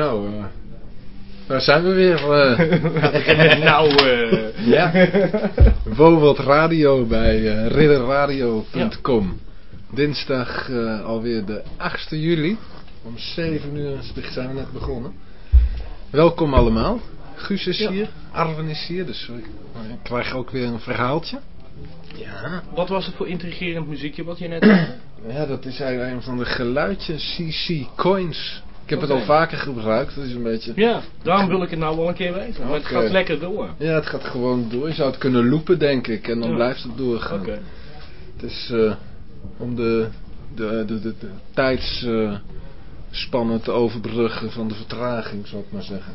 Nou, uh, daar zijn we weer. Uh, nou, uh. ja. Wowelt Radio bij ridderradio.com. Ja. Dinsdag alweer de 8e juli. Om 7 uur zijn we net begonnen. Welkom allemaal. Guus is ja. hier, Arwen is hier, dus ik krijg ook weer een verhaaltje. Ja. Wat was het voor intrigerend muziekje wat je net had? Ja, dat is eigenlijk een van de geluidjes CC Coins. Ik heb okay. het al vaker gebruikt, dat is een beetje... Ja, daarom wil ik het nou wel een keer weten. Maar okay. het gaat lekker door. Ja, het gaat gewoon door. Je zou het kunnen loopen, denk ik. En dan ja. blijft het doorgaan. Oké. Het is uh, om de, de, de, de, de tijdsspannen uh, te overbruggen van de vertraging, zou ik maar zeggen.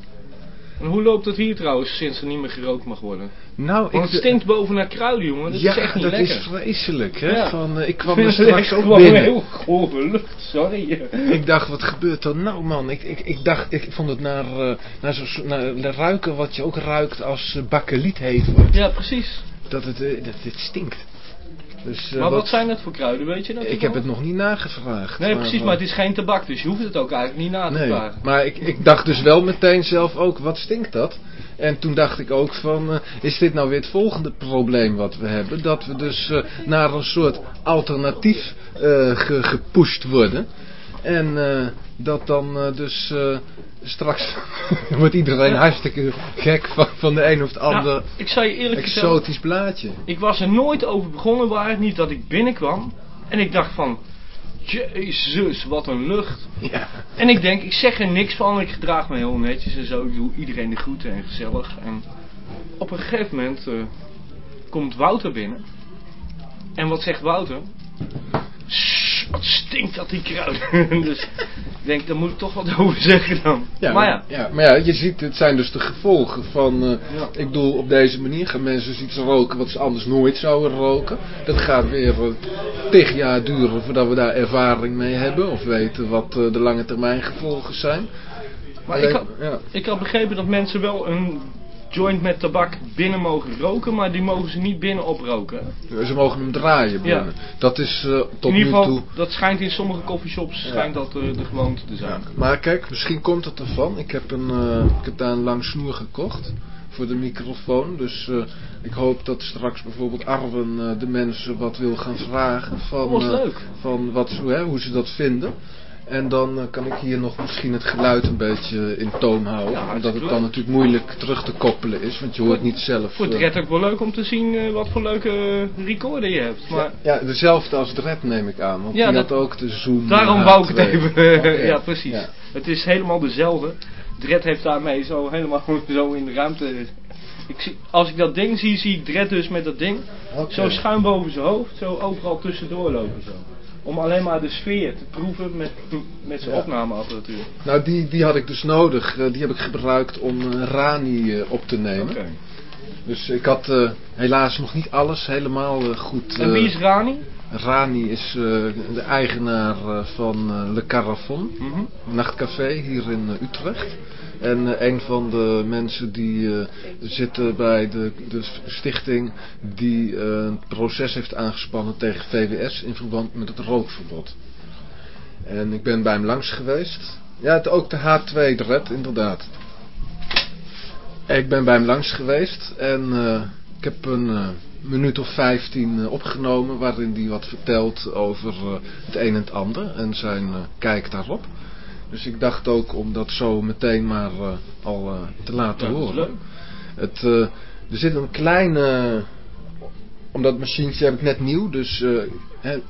En hoe loopt het hier trouwens, sinds er niet meer gerookt mag worden? Nou, Want het stinkt boven naar kruiden, jongen. Dat ja, is echt niet dat lekker. is vreselijk, hè. Ja. Van, uh, ik kwam er straks ook binnen. heel gore lucht, sorry. ik dacht, wat gebeurt er nou, man? Ik, ik, ik dacht, ik vond het naar, uh, naar, zo, naar ruiken wat je ook ruikt als uh, bakkeliet heet wordt. Ja, precies. Dat het, dat het stinkt. Dus, uh, maar wat, wat, zijn het voor kruiden, weet je dat? Ik heb het nog niet nagevraagd. Nee, maar, precies, maar het is geen tabak, dus je hoeft het ook eigenlijk niet na te nee, vragen. Maar ik, ik dacht dus wel meteen zelf ook, wat stinkt dat? En toen dacht ik ook van, uh, is dit nou weer het volgende probleem wat we hebben? Dat we dus uh, naar een soort alternatief ge, gepusht worden. En dat dan dus straks wordt iedereen ja. hartstikke gek van, van de een of het ander nou, ik zou je eerlijk exotisch blaadje. Ik was er nooit over begonnen, waar het niet dat ik binnenkwam. En ik dacht van, jezus, wat een lucht. Ja. En ik denk, ik zeg er niks van, ik gedraag me heel netjes en zo. Ik doe iedereen de groeten en gezellig. En op een gegeven moment komt Wouter binnen. En wat zegt Wouter? Wat stinkt dat die kruiden. dus ik denk, daar moet ik toch wat over zeggen dan. Ja, maar ja. ja. Maar ja, je ziet, het zijn dus de gevolgen van... Uh, ja. Ik bedoel, op deze manier gaan mensen iets roken wat ze anders nooit zouden roken. Dat gaat weer uh, tig jaar duren voordat we daar ervaring mee hebben. Of weten wat uh, de lange termijn gevolgen zijn. Maar Alleen, ik, had, ja. ik had begrepen dat mensen wel een joint met tabak binnen mogen roken, maar die mogen ze niet binnen oproken. Ze mogen hem draaien binnen. Ja. Dat is uh, tot in ieder geval, nu toe... dat schijnt in sommige coffeeshops ja. schijnt dat uh, de gewoonte te zijn. Maar kijk, misschien komt het ervan. Ik heb, een, uh, ik heb daar een lang snoer gekocht voor de microfoon. Dus uh, ik hoop dat straks bijvoorbeeld Arwen uh, de mensen wat wil gaan vragen van, oh, van wat, hè, hoe ze dat vinden. En dan uh, kan ik hier nog misschien het geluid een beetje in toon houden. Ja, omdat het dan natuurlijk moeilijk terug te koppelen is. Want je hoort niet zelf... Voor Dred ook wel leuk om te zien wat voor leuke recorder je hebt. Maar... Ja, ja, dezelfde als Dred neem ik aan. Want ja, die dat... had ook de Zoom Daarom wou ik het even... okay. ja, precies. Het is helemaal dezelfde. Dred heeft daarmee zo helemaal zo in de ruimte... Ik zie, als ik dat ding zie, zie ik Dred dus met dat ding. Okay. Zo schuin boven zijn hoofd. Zo overal tussendoor lopen zo om alleen maar de sfeer te proeven met, met zijn ja. opnameapparatuur. Nou, die, die had ik dus nodig. Uh, die heb ik gebruikt om uh, Rani uh, op te nemen. Okay. Dus ik had helaas nog niet alles helemaal goed... en wie is Rani? Rani is de eigenaar van Le Carafon, mm -hmm. nachtcafé hier in Utrecht. En uh, een van de mensen die uh, zitten bij de, de stichting die uh, een proces heeft aangespannen tegen VWS in verband met het rookverbod. En ik ben bij hem langs geweest. Ja, het, ook de H2 Dread, inderdaad. Ik ben bij hem langs geweest en ik heb een minuut of 15 opgenomen waarin hij wat vertelt over het een en het ander en zijn kijk daarop. Dus ik dacht ook om dat zo meteen maar uh, al uh, te laten ja, horen. Het, uh, er zit een kleine... Omdat machientje heb ik net nieuw, dus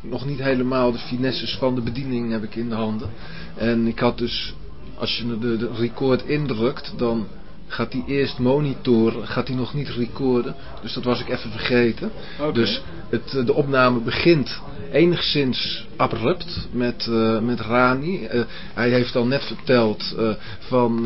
nog niet helemaal de finesses van de bediening heb ik in de handen. En ik had dus, als je de, de record indrukt, dan gaat hij eerst monitoren, gaat hij nog niet recorden. Dus dat was ik even vergeten. Okay. Dus het, de opname begint enigszins abrupt met, uh, met Rani. Uh, hij heeft al net verteld uh, van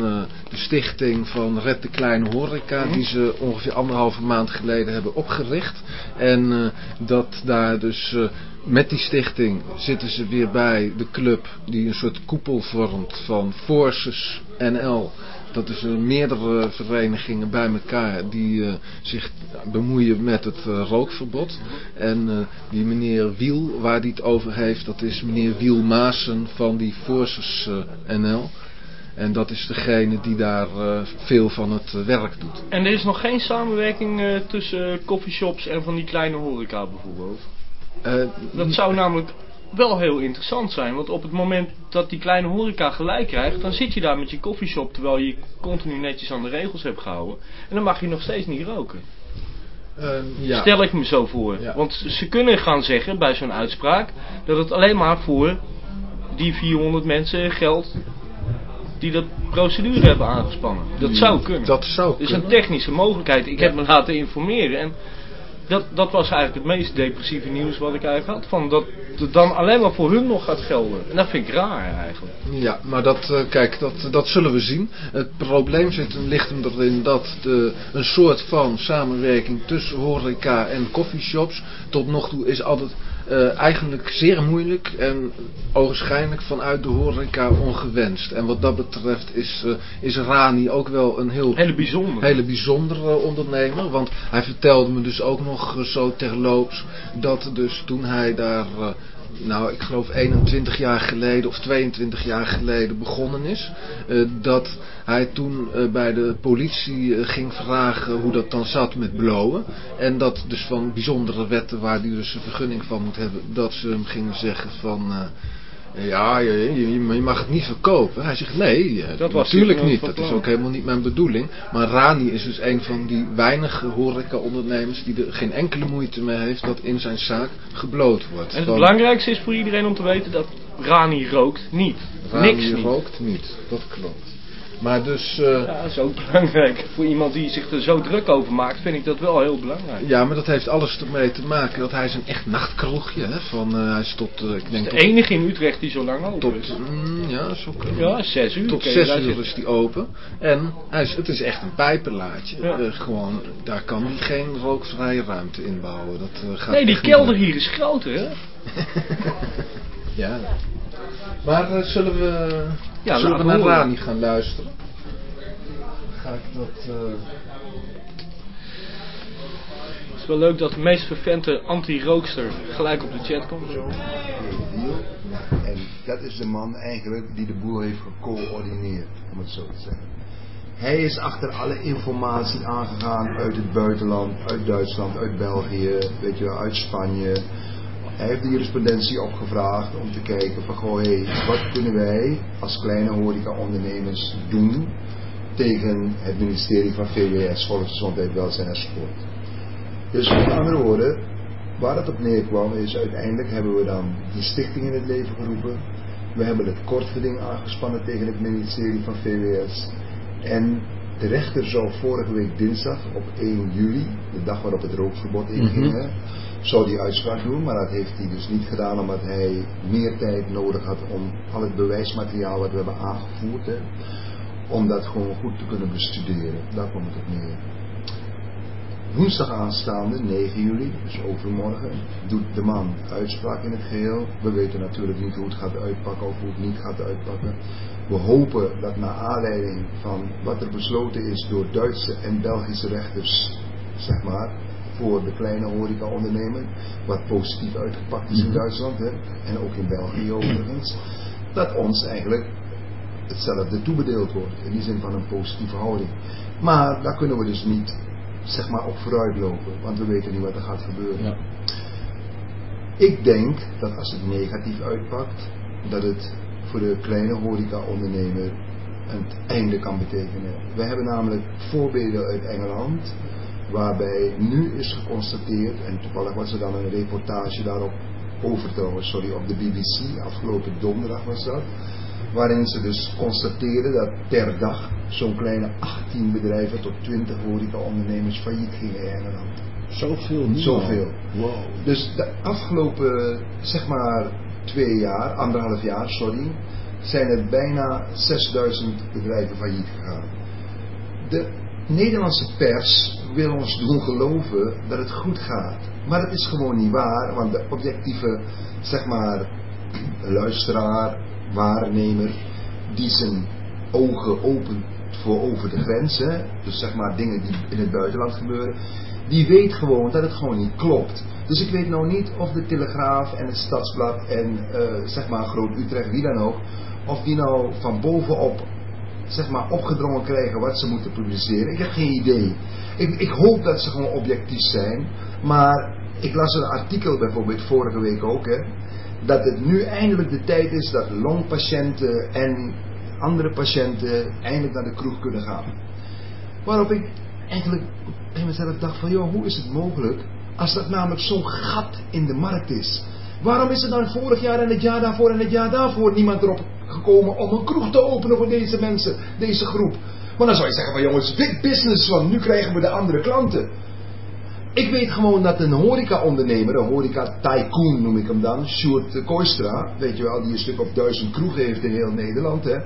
de stichting van Red de Kleine Horeca, Mhm. die ze ongeveer anderhalve maand geleden hebben opgericht. En dat daar dus met die stichting zitten ze weer bij de club die een soort koepel vormt van Forces NL. Dat is uh, meerdere verenigingen bij elkaar die uh, zich bemoeien met het uh, rookverbod. En die meneer Wiel, waar die het over heeft, dat is meneer Wiel Maassen van die Forces NL. En dat is degene die daar veel van het werk doet. En er is nog geen samenwerking tussen coffeeshops en van die kleine horeca bijvoorbeeld? dat zou namelijk wel heel interessant zijn. Want op het moment dat die kleine horeca gelijk krijgt, dan zit je daar met je koffieshop terwijl je continu netjes aan de regels hebt gehouden. En dan mag je nog steeds niet roken. Uh, ja. Stel ik me zo voor. Ja. Want ze kunnen gaan zeggen bij zo'n uitspraak dat het alleen maar voor die 400 mensen geldt die dat procedure hebben aangespannen. Dat zou kunnen. Dat zou kunnen. is een technische mogelijkheid. Ik heb me laten informeren en dat, dat was eigenlijk het meest depressieve nieuws wat ik eigenlijk had. Van dat het dan alleen maar voor hun nog gaat gelden. En dat vind ik raar eigenlijk. Ja, maar dat, uh, kijk, dat, dat zullen we zien. Het probleem zit, ligt hem erin dat de, een soort van samenwerking tussen horeca en coffeeshops tot nog toe is altijd uh, eigenlijk zeer moeilijk en ogenschijnlijk vanuit de horeca ongewenst. En wat dat betreft is, uh, is Rani ook wel een heel hele bijzondere, hele bijzondere ondernemer. Want hij vertelde me dus ook nog uh, zo terloops dat dus toen hij daar nou ik geloof 21 jaar geleden of 22 jaar geleden begonnen is. Uh, dat hij toen uh, bij de politie uh, ging vragen hoe dat dan zat met blowen. En dat dus van bijzondere wetten waar hij dus een vergunning van moet hebben, dat ze hem gingen zeggen van... Ja, je, je, je, mag het niet verkopen. Hij zegt nee, dat natuurlijk niet. Dat is ook helemaal niet mijn bedoeling. Maar Rani is dus een van die weinige horeca-ondernemers die er geen enkele moeite mee heeft dat in zijn zaak gebloot wordt. En het belangrijkste is voor iedereen om te weten dat Rani rookt niet. Rani Niks rookt niet, dat klopt. Maar dus... Uh, ja, dat is ook belangrijk. Voor iemand die zich er zo druk over maakt, vind ik dat wel heel belangrijk. Ja, maar dat heeft alles ermee te maken dat hij is een echt nachtkroegje. Hè, van, uh, hij is tot, uh, ik denk de enige in Utrecht die zo lang open tot, is. Mm, ja, zo Ja, zes uur. Tot zes uur is die open. En hij is, het is echt een pijpenlaadje. Ja. gewoon, daar kan hij geen rookvrije ruimte in bouwen. Dat, gaat nee, die kelder hier is groter, hè? ja. Maar zullen we... Ja, Zullen we naar Rani gaan luisteren? Ga ik dat... Uh... Het is wel leuk dat de meest vervente anti-rookster gelijk op de chat komt. En dat is de man eigenlijk die de boel heeft gecoördineerd, om het zo te zeggen. Hij is achter alle informatie aangegaan uit het buitenland, uit Duitsland, uit België, weet je, uit Spanje, hij heeft de jurisprudentie opgevraagd om te kijken van goh, hey, wat kunnen wij als kleine horeca-ondernemers doen tegen het ministerie van VWS, Volksgezondheid, Welzijn en Sport. Dus met andere woorden, waar het op neerkwam is uiteindelijk hebben we dan die stichting in het leven geroepen. We hebben het kortgeding aangespannen tegen het ministerie van VWS. En de rechter zou vorige week dinsdag op 1 juli, de dag waarop het rookverbod inging, mm zou die uitspraak doen, maar dat heeft hij dus niet gedaan omdat hij meer tijd nodig had om al het bewijsmateriaal wat we hebben aangevoerd, hè, om dat gewoon goed te kunnen bestuderen. Daar komt het op neer. Woensdag aanstaande, 9 juli, dus overmorgen, doet de man uitspraak in het geheel. We weten natuurlijk niet hoe het gaat uitpakken of hoe het niet gaat uitpakken. We hopen dat naar aanleiding van wat er besloten is door Duitse en Belgische rechters, zeg maar, voor de kleine horeca-ondernemer, wat positief uitgepakt is in mhm. Duitsland hè, en ook in België overigens, dat ons eigenlijk hetzelfde toebedeeld wordt, in die zin van een positieve houding. Maar daar kunnen we dus niet zeg maar op vooruit lopen, want we weten niet wat er gaat gebeuren. Ja. Ik denk dat als het negatief uitpakt, dat het voor de kleine horeca-ondernemer een einde kan betekenen. We hebben namelijk voorbeelden uit Engeland, waarbij nu is geconstateerd, en toevallig was er dan een reportage daarop over trouwens, sorry, op de BBC, afgelopen donderdag was dat, waarin ze dus constateerden dat per dag zo'n kleine 18 bedrijven tot 20 horeca-ondernemers failliet gingen in Engeland. Zoveel nu Zoveel. Wow. Dus de afgelopen, zeg maar, twee jaar, anderhalf jaar, sorry, zijn er bijna 6000 bedrijven failliet gegaan. De Nederlandse pers wil ons doen geloven dat het goed gaat. Maar dat is gewoon niet waar, want de objectieve, zeg maar, luisteraar, waarnemer, die zijn ogen opent voor over de grenzen, dus zeg maar dingen die in het buitenland gebeuren, die weet gewoon dat het gewoon niet klopt. Dus ik weet nou niet of de Telegraaf en het Stadsblad en uh, zeg maar Groot Utrecht, wie dan ook, of die nou van bovenop zeg maar opgedrongen krijgen wat ze moeten publiceren. Ik heb geen idee. Ik, ik hoop dat ze gewoon objectief zijn. Maar ik las een artikel bijvoorbeeld vorige week ook. Hè, dat het nu eindelijk de tijd is dat longpatiënten en andere patiënten eindelijk naar de kroeg kunnen gaan. Waarop ik eigenlijk bij mezelf dacht van joh, hoe is het mogelijk als dat namelijk zo'n gat in de markt is. Waarom is er dan vorig jaar en het jaar daarvoor en het jaar daarvoor niemand erop gekomen om een kroeg te openen voor deze mensen, deze groep? Maar dan zou je zeggen van jongens, big business, want nu krijgen we de andere klanten. Ik weet gewoon dat een horeca-ondernemer, een horeca-tycoon noem ik hem dan, Sjoerd Koistra, weet je wel, die een stuk of duizend kroegen heeft in heel Nederland, hè,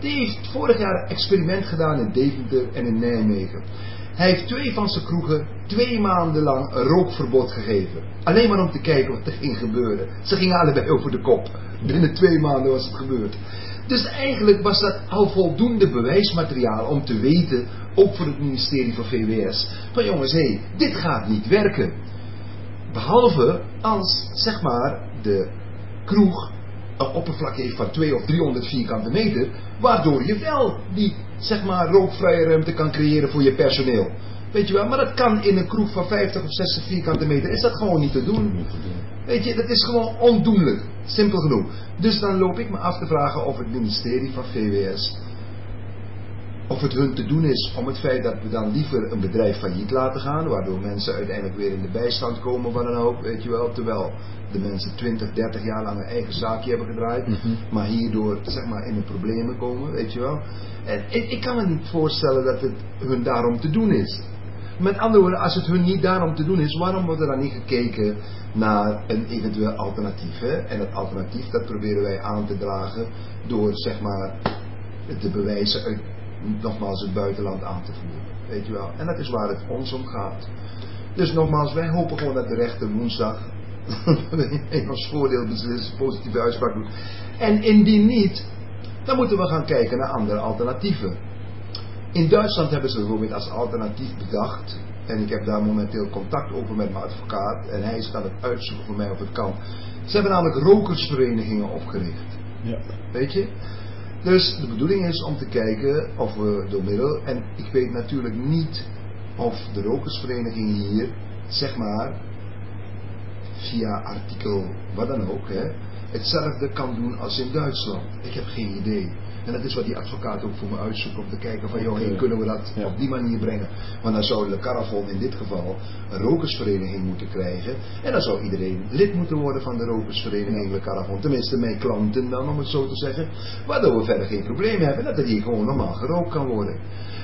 die heeft vorig jaar een experiment gedaan in Deventer en in Nijmegen. Hij heeft twee van zijn kroegen twee maanden lang een rookverbod gegeven. Alleen maar om te kijken wat er ging gebeuren. Ze gingen allebei over de kop. Binnen twee maanden was het gebeurd. Dus eigenlijk was dat al voldoende bewijsmateriaal om te weten, ook voor het ministerie van VWS, van jongens, hé, dit gaat niet werken. Behalve als, zeg maar, de kroeg een oppervlak heeft van 2 of 300 vierkante meter, waardoor je wel die, zeg maar, rookvrije ruimte kan creëren voor je personeel. Weet je wel, maar dat kan in een kroeg van 50 of 60 vierkante meter, is dat gewoon niet te doen. Weet je, dat is gewoon ondoenlijk. Simpel genoeg. Dus dan loop ik me af te vragen of het ministerie van VWS, of het hun te doen is om het feit dat we dan liever een bedrijf failliet laten gaan, waardoor mensen uiteindelijk weer in de bijstand komen van een hoop, weet je wel, terwijl de mensen 20, 30 jaar lang een eigen zaakje hebben gedraaid, Mhm. maar hierdoor zeg maar in de problemen komen, weet je wel. En ik, ik kan me niet voorstellen dat het hun daarom te doen is. Met andere woorden, als het hun niet daarom te doen is, waarom wordt er dan niet gekeken naar een eventueel alternatief? Hè? En dat alternatief, dat proberen wij aan te dragen door, zeg maar, de bewijzen uit, nogmaals, het buitenland aan te voeren. Weet je wel? En dat is waar het ons om gaat. Dus nogmaals, wij hopen gewoon dat de rechter woensdag in ons voordeel beslissen, positieve uitspraak doet. En indien niet, dan moeten we gaan kijken naar andere alternatieven. In Duitsland hebben ze bijvoorbeeld als alternatief bedacht. En ik heb daar momenteel contact over met mijn advocaat. En hij is aan het uitzoeken voor mij of het kan. Ze hebben namelijk rokersverenigingen opgericht. Ja. Weet je? Dus de bedoeling is om te kijken of we door middel. En ik weet natuurlijk niet of de rokersvereniging hier, zeg maar, via artikel wat dan ook, hetzelfde kan doen als in Duitsland. Ik heb geen idee. En dat is wat die advocaat ook voor me uitzoekt om te kijken van, joh, hey, kunnen we dat Ja. op die manier brengen? Want dan zou de Caravon in dit geval een rokersvereniging moeten krijgen. En dan zou iedereen lid moeten worden van de rokersvereniging Le Caravon. Tenminste, mijn klanten dan, om het zo te zeggen. Waardoor we verder geen probleem hebben dat er hier gewoon normaal gerookt kan worden.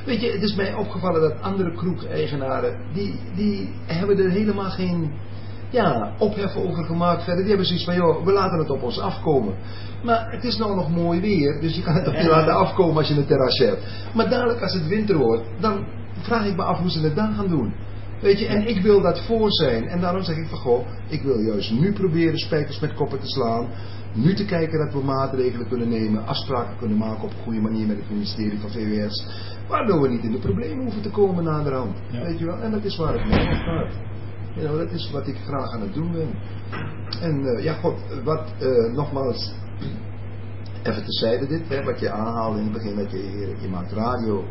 Weet je, het is mij opgevallen dat andere kroeg-eigenaren, die, die hebben er helemaal geen ja, ophef over gemaakt verder. Die hebben zoiets van, joh, we laten het op ons afkomen. Maar het is nou nog mooi weer, dus je kan het toch niet laten afkomen als je een terrasje hebt. Maar dadelijk als het winter wordt, dan vraag ik me af hoe ze het dan gaan doen. Weet je, en ik wil dat voor zijn. En daarom zeg ik van, goh, ik wil juist nu proberen spijkers met koppen te slaan. Nu te kijken dat we maatregelen kunnen nemen, afspraken kunnen maken op een goede manier met het ministerie van VWS. Waardoor we niet in de problemen hoeven te komen naderhand. Ja. Weet je wel, en dat is waar het om gaat. Nou, dat is wat ik graag aan het doen ben. En eh, ja, god, wat eh, nogmaals, even tezijde dit, hè, wat je aanhaalde in het begin, dat je, je maakt radio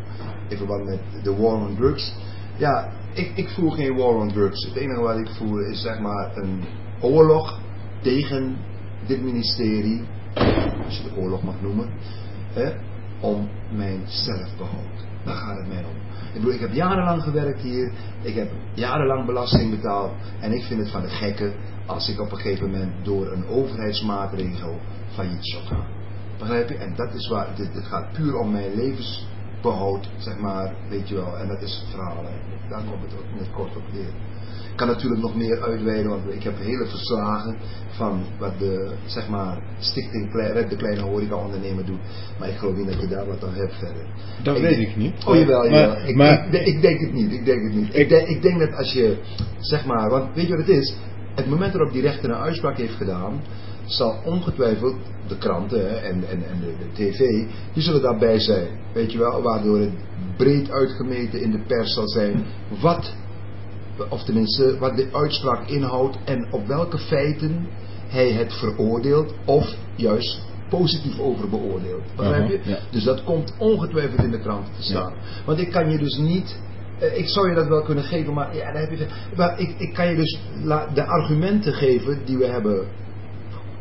in verband met de war on drugs. Ja, ik, ik voer geen war on drugs. Het enige wat ik voer is zeg maar een oorlog tegen dit ministerie, als je de oorlog mag noemen, hè, om mijn zelfbehoud. Daar gaat het mij om. Ik bedoel, ik heb jarenlang gewerkt hier, ik heb jarenlang belasting betaald en ik vind het van de gekke als ik op een gegeven moment door een overheidsmaatregel failliet zou gaan. Begrijp je? En dat is waar, dit, dit gaat puur om mijn levensbehoud, zeg maar, weet je wel. En dat is het verhaal eigenlijk. Daar komt het het kort op neer. Ik kan natuurlijk nog meer uitweiden, want ik heb hele verslagen van wat de, zeg maar, stichting de Kleine Horeca Ondernemer doet. Maar ik geloof niet dat je daar wat aan hebt verder. Dat Ik weet denk- ik niet. Oh jawel, Maar- jawel. Ik, maar- ik, ik denk het niet, ik denk het niet. Ik, denk, ik denk dat als je, zeg maar, want weet je wat het is? Het moment waarop die rechter een uitspraak heeft gedaan, zal ongetwijfeld de kranten en, en, en de, de tv, die zullen daarbij zijn. Weet je wel, waardoor het breed uitgemeten in de pers zal zijn wat, of tenminste, wat de uitspraak inhoudt en op welke feiten hij het veroordeelt of juist positief over beoordeeld. Begrijp je? Ja. Dus dat komt ongetwijfeld in de kranten te staan. Want ik kan je dus niet. eh, ik zou je dat wel kunnen geven, maar, ja, daar heb je, maar ik, ik kan je dus la- de argumenten geven die we hebben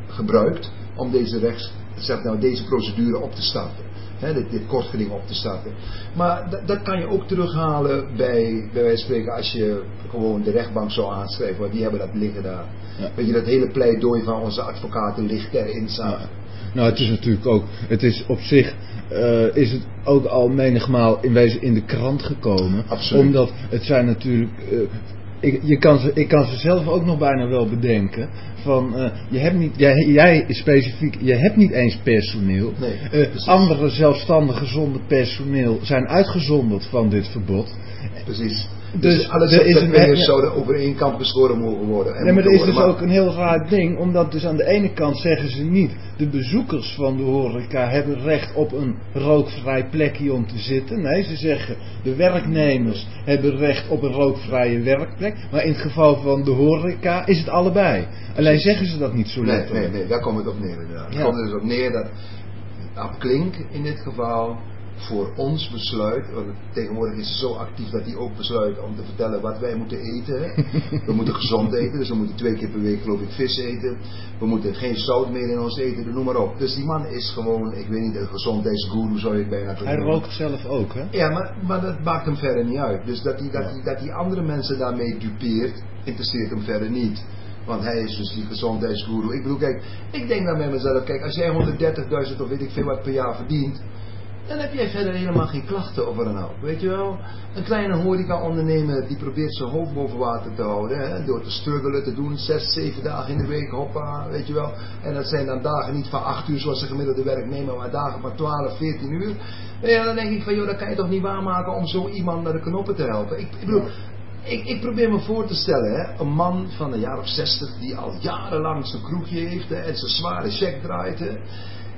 gebruikt om deze rechts, zeg nou, deze procedure op te starten. Dit, dit kortgeding op te starten. Maar dat, kan je ook terughalen bij, bij wijze van spreken als je gewoon de rechtbank zou aanschrijven, want die hebben dat liggen daar. Ja. Weet je, dat hele pleidooi van onze advocaten ligt ter inzage. Nou, het is natuurlijk ook, het is op zich, eh, is het ook al menigmaal in wezen in de krant gekomen. Absoluut. Omdat het zijn natuurlijk, eh, ik, je kan ze, ik kan ze zelf ook nog bijna wel bedenken. Van, eh, je hebt niet, jij, jij specifiek, je hebt niet eens personeel. Nee, Eh, andere zelfstandige zonder personeel zijn uitgezonderd van dit verbod. Precies. Dus Dus, alle er ZZP'ers zouden over één kant beschoren mogen worden. En Nee, maar moeten is dus ook een heel raar ding, omdat dus aan de ene kant zeggen ze niet, de bezoekers van de horeca hebben recht op een rookvrij plekje om te zitten. Nee, ze zeggen, de werknemers hebben recht op een rookvrije werkplek. Maar in het geval van de horeca is het allebei. Alleen zeggen ze dat niet zo letterlijk. nee, nee, daar komt het op neer inderdaad. Ja. Het komt er dus op neer dat Ab Klink in dit geval voor ons besluit, want tegenwoordig is hij zo actief dat hij ook besluit om te vertellen wat wij moeten eten. We moeten gezond eten, dus we moeten twee keer per week geloof ik vis eten. We moeten geen zout meer in ons eten, noem maar op. Dus die man is gewoon, ik weet niet, een gezondheidsguru zou je het bijna kunnen Hij rookt zelf ook, hè? Ja, maar, maar dat maakt hem verder niet uit. Dus dat hij, dat, hij, dat hij andere mensen daarmee dupeert, interesseert hem verder niet. Want hij is dus die gezondheidsguru. Ik bedoel, kijk, ik denk dan bij mezelf, kijk, als jij 130.000 of weet ik veel wat per jaar verdient, dan heb jij verder helemaal geen klachten over een hoop. Weet je wel? Een kleine horeca-ondernemer die probeert zijn hoofd boven water te houden. Hè? Door te struggelen, te doen, zes, zeven dagen in de week, hoppa, weet je wel. En dat zijn dan dagen niet van 8 uur zoals de gemiddelde werknemer, maar dagen van 12, 14 uur. Ja, dan denk ik van, joh, dat kan je toch niet waarmaken om zo iemand naar de knoppen te helpen. Ik, bedoel, ik, ik probeer me voor te stellen, hè, een man van een jaar of 60 die al jarenlang zijn kroegje heeft en zijn zware check draait. Hè,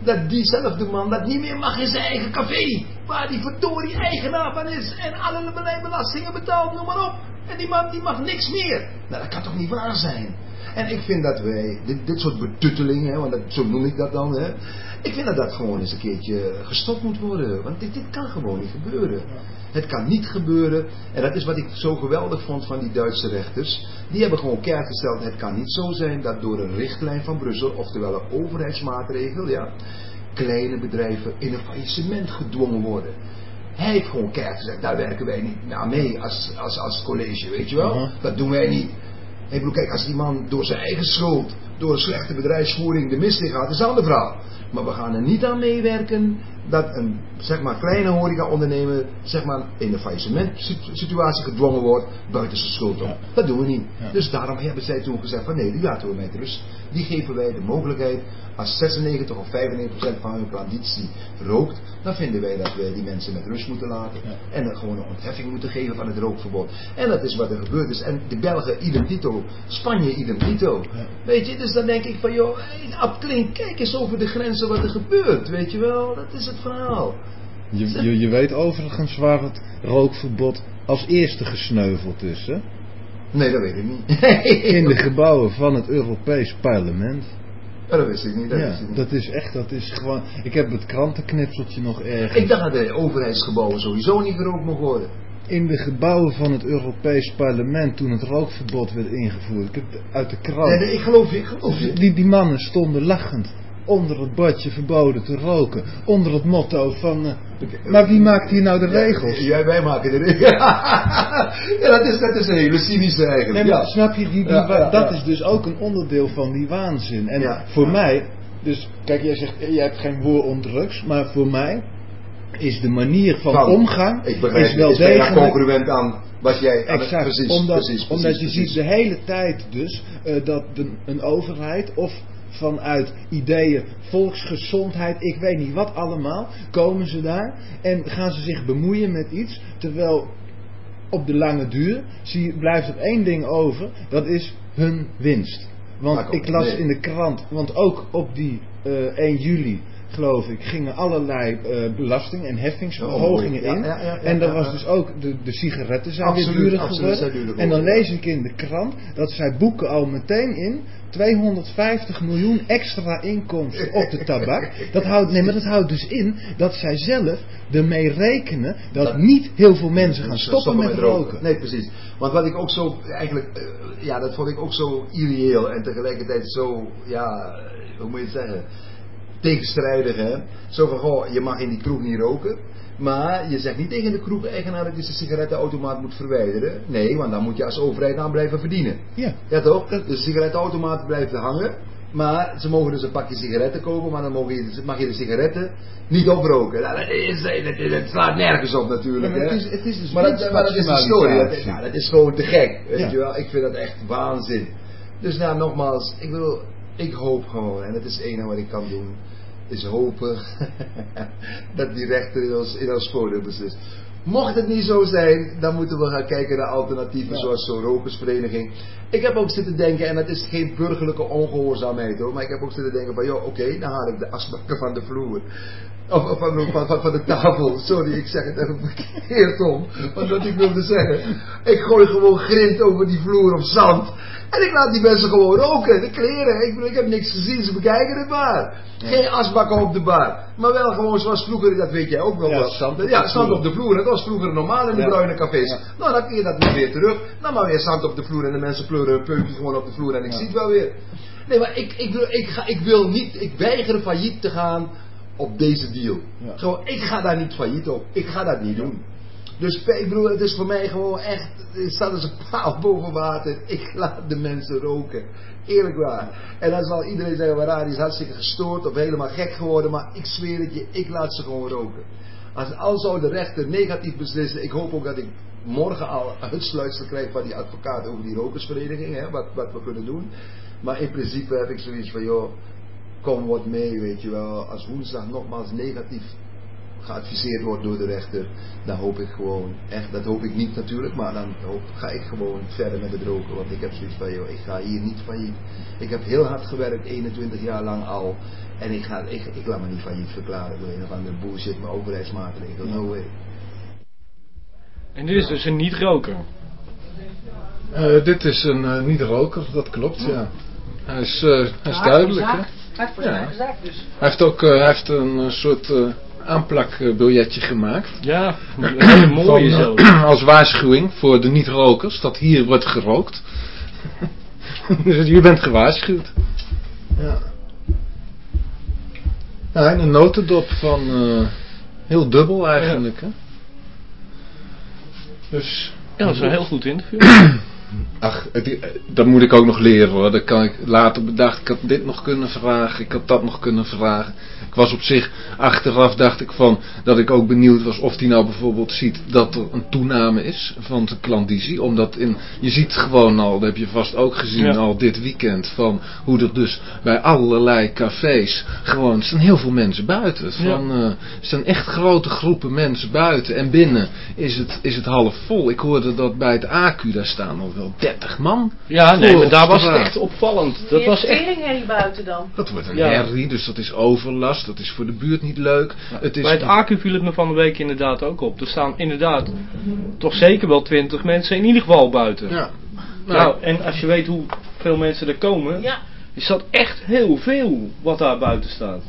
dat diezelfde man dat niet meer mag in zijn eigen café. Waar die verdorie eigenaar van is. En allerlei belastingen betaalt, noem maar op. En die man die mag niks meer. Nou, dat kan toch niet waar zijn? En ik vind dat wij, dit, dit soort betuttelingen, want zo noem ik dat dan. Hè, ik vind dat dat gewoon eens een keertje gestopt moet worden. Want dit, dit kan gewoon niet gebeuren. Het kan niet gebeuren. En dat is wat ik zo geweldig vond van die Duitse rechters. Die hebben gewoon keihard gesteld. Het kan niet zo zijn dat door een richtlijn van Brussel, oftewel een overheidsmaatregel, ja, kleine bedrijven in een faillissement gedwongen worden. Hij heeft gewoon keihard gezegd, daar werken wij niet aan mee als, als, als college, weet je wel. Mhm. Dat doen wij niet. Ik bedoel, kijk, als die man door zijn eigen schuld, door een slechte bedrijfsvoering de mist in gaat, is een ander verhaal. Maar we gaan er niet aan meewerken dat een zeg maar, kleine horeca-ondernemer zeg maar, in een faillissement-situatie gedwongen wordt buiten zijn schuld om. Ja. Dat doen we niet. Ja. Dus daarom hebben zij toen gezegd van nee, die laten we met rust. Die geven wij de mogelijkheid, als 96 of 95 procent van hun klanditie rookt, dan vinden wij dat we die mensen met rust moeten laten. Ja. En dan gewoon een ontheffing moeten geven van het rookverbod. En dat is wat er gebeurd is. En de Belgen idem dito, Spanje idem dito. Weet je, dus dan denk ik van joh, hey, Ab Klink, kijk eens over de grenzen wat er gebeurt. Weet je wel, dat is het verhaal. Je, je, je weet overigens waar het rookverbod als eerste gesneuveld is, hè? Nee, dat weet ik niet. In de gebouwen van het Europees Parlement. Ja, dat wist ik niet. Dat Ja, wist ik niet. dat is echt, dat is gewoon... Ik heb het krantenknipseltje nog ergens. Ik dacht dat de overheidsgebouwen sowieso niet gerookt mogen worden. In de gebouwen van het Europees Parlement, toen het rookverbod werd ingevoerd. Ik heb het uit de krant. Nee, nee, ik geloof je, ik geloof je. Die, die mannen stonden lachend onder het bordje verboden te roken. Onder het motto van... eh, maar wie maakt hier nou de regels? Ja, wij maken de regels. ja, dat is, dat is een hele cynische eigenlijk. Nee, maar ja. snap je, die, die Ja, dat is dus ook een onderdeel van die waanzin. En voor mij, dus kijk, jij zegt, jij hebt geen woord om drugs, maar voor mij is de manier van, Van- omgang Ik begrijp is wel is bijna degelijk congruent aan wat jij... aan Exact, precies, omdat, precies, omdat je precies. ziet de hele tijd dus eh, dat de- een overheid of vanuit ideeën volksgezondheid, ik weet niet wat allemaal, komen ze daar en gaan ze zich bemoeien met iets, terwijl op de lange duur zie, blijft er één ding over, dat is hun winst. Want ik las in de krant, want ook op die eh, 1 juli geloof ik, gingen allerlei uh, belasting- en heffingsverhogingen in. en dat was dus ook, de, de sigaretten zijn weer duurder geworden. En dan lees ik in de krant dat zij boeken al meteen in 250 miljoen extra inkomsten op de tabak. Dat houdt, nee, maar dat houdt dus in dat zij zelf ermee rekenen dat, niet heel veel mensen gaan stoppen, met, roken. Nee, precies. Want wat ik ook zo, eigenlijk, uh, ja, dat vond ik ook zo irreëel en tegelijkertijd zo, ja, hoe moet je het zeggen? Tegenstrijdig, hè. Zo van, goh, je mag in die kroeg niet roken. Maar je zegt niet tegen de kroeg-eigenaar dat je zijn sigarettenautomaat moet verwijderen. Nee, want dan moet je als overheid aan blijven verdienen. Ja. Ja toch? Dus de sigarettenautomaat blijft hangen. Maar ze mogen dus een pakje sigaretten kopen, maar dan mag je, mag je de sigaretten niet oproken. Nou, dat, is, dat, slaat nergens op natuurlijk. maar, het is, het is dus maar, dat, maar dat is historie. Dat, ja, dat is gewoon te gek. Weet je wel? Ik vind dat echt waanzin. Dus nou, nogmaals, ik wil, ik hoop gewoon, en dat is het enige wat ik kan doen is hopen dat die rechter in ons, in ons voordeel beslist. Mocht het niet zo zijn, dan moeten we gaan kijken naar alternatieven zoals zo'n rokersvereniging. Ik heb ook zitten denken, en dat is geen burgerlijke ongehoorzaamheid hoor, maar ik heb ook zitten denken van, joh, oké, dan haal ik de asbakken van de vloer. Of, van, van, van, de tafel. Sorry, ik zeg het even verkeerd om. Want wat ik wilde zeggen. Ik gooi gewoon grind over die vloer of zand. En ik laat die mensen gewoon roken. De kleren. Ik, ik heb niks gezien. Ze bekijken het maar. Geen asbakken op de bar. Maar wel gewoon zoals vroeger, dat weet jij ook wel. Ja, zand, ja, zand op de vloer. Dat was vroeger normaal in de bruine cafés. Nou, dan kun je dat weer terug. Dan maar weer zand op de vloer en de mensen pleuren een peukje gewoon op de vloer en ik zie het wel weer. Nee, maar ik, ik, wil, ik, ga, ik wil niet, ik weiger failliet te gaan op deze deal. Gewoon, ik ga daar niet failliet op. Ik ga dat niet doen. Dus bedoel, het is voor mij gewoon echt, het staat als een paal boven water. Ik laat de mensen roken. Eerlijk waar. En dan zal iedereen zeggen, waar die is hartstikke gestoord of helemaal gek geworden. Maar ik zweer het je, ik laat ze gewoon roken. Als al zou de rechter negatief beslissen, ik hoop ook dat ik morgen al uitsluitsel krijg van die advocaat over die rokersvereniging, hè, wat, wat we kunnen doen. Maar in principe heb ik zoiets van, joh, kom wat mee, weet je wel. Als woensdag nogmaals negatief geadviseerd wordt door de rechter, dan hoop ik gewoon, echt, dat hoop ik niet natuurlijk, maar dan hoop, ga ik gewoon verder met het roken. Want ik heb zoiets van, joh, ik ga hier niet failliet. Ik heb heel hard gewerkt, 21 jaar lang al. En ik, ga, ik, ik laat me niet failliet verklaren door een of andere bullshit met overheidsmaatregelen. No way. En dit is dus een niet-roker? Uh, dit is een uh, niet-roker, dat klopt, ja. Hij is, uh, hij is duidelijk, hè? Hij heeft voor zijn zaak dus. Hij heeft ook hij heeft een soort aanplakbiljetje gemaakt. Ja, een mooie zo. als waarschuwing voor de niet-rokers, dat hier wordt gerookt. dus je bent gewaarschuwd. Ja. Ja, en een notendop van uh, heel dubbel eigenlijk. Ja. Hè? Dus. Ja, dat is een heel goed interview. Ach, dat moet ik ook nog leren hoor. Dat kan ik later bedacht. Ik had dit nog kunnen vragen. Ik had dat nog kunnen vragen. Ik was op zich, achteraf dacht ik van, dat ik ook benieuwd was of hij nou bijvoorbeeld ziet dat er een toename is van de klandizie. Omdat in, je ziet gewoon al, dat heb je vast ook gezien al dit weekend, van hoe er dus bij allerlei cafés gewoon, er staan heel veel mensen buiten. Van, uh, er staan echt grote groepen mensen buiten en binnen is het, is het half vol. Ik hoorde dat bij het AQ, daar staan al wel 30 man. Ja, nee, maar daar was het echt opvallend. Dat was echt... buiten dan. Dat wordt een herrie, dus dat is overlast. Dat is voor de buurt niet leuk. Het is Bij het AQ viel het me van de week inderdaad ook op. Er staan inderdaad toch zeker wel twintig mensen in ieder geval buiten. Ja. Nou, nou en als je weet hoeveel mensen er komen, ja. is dat echt heel veel wat daar buiten staat.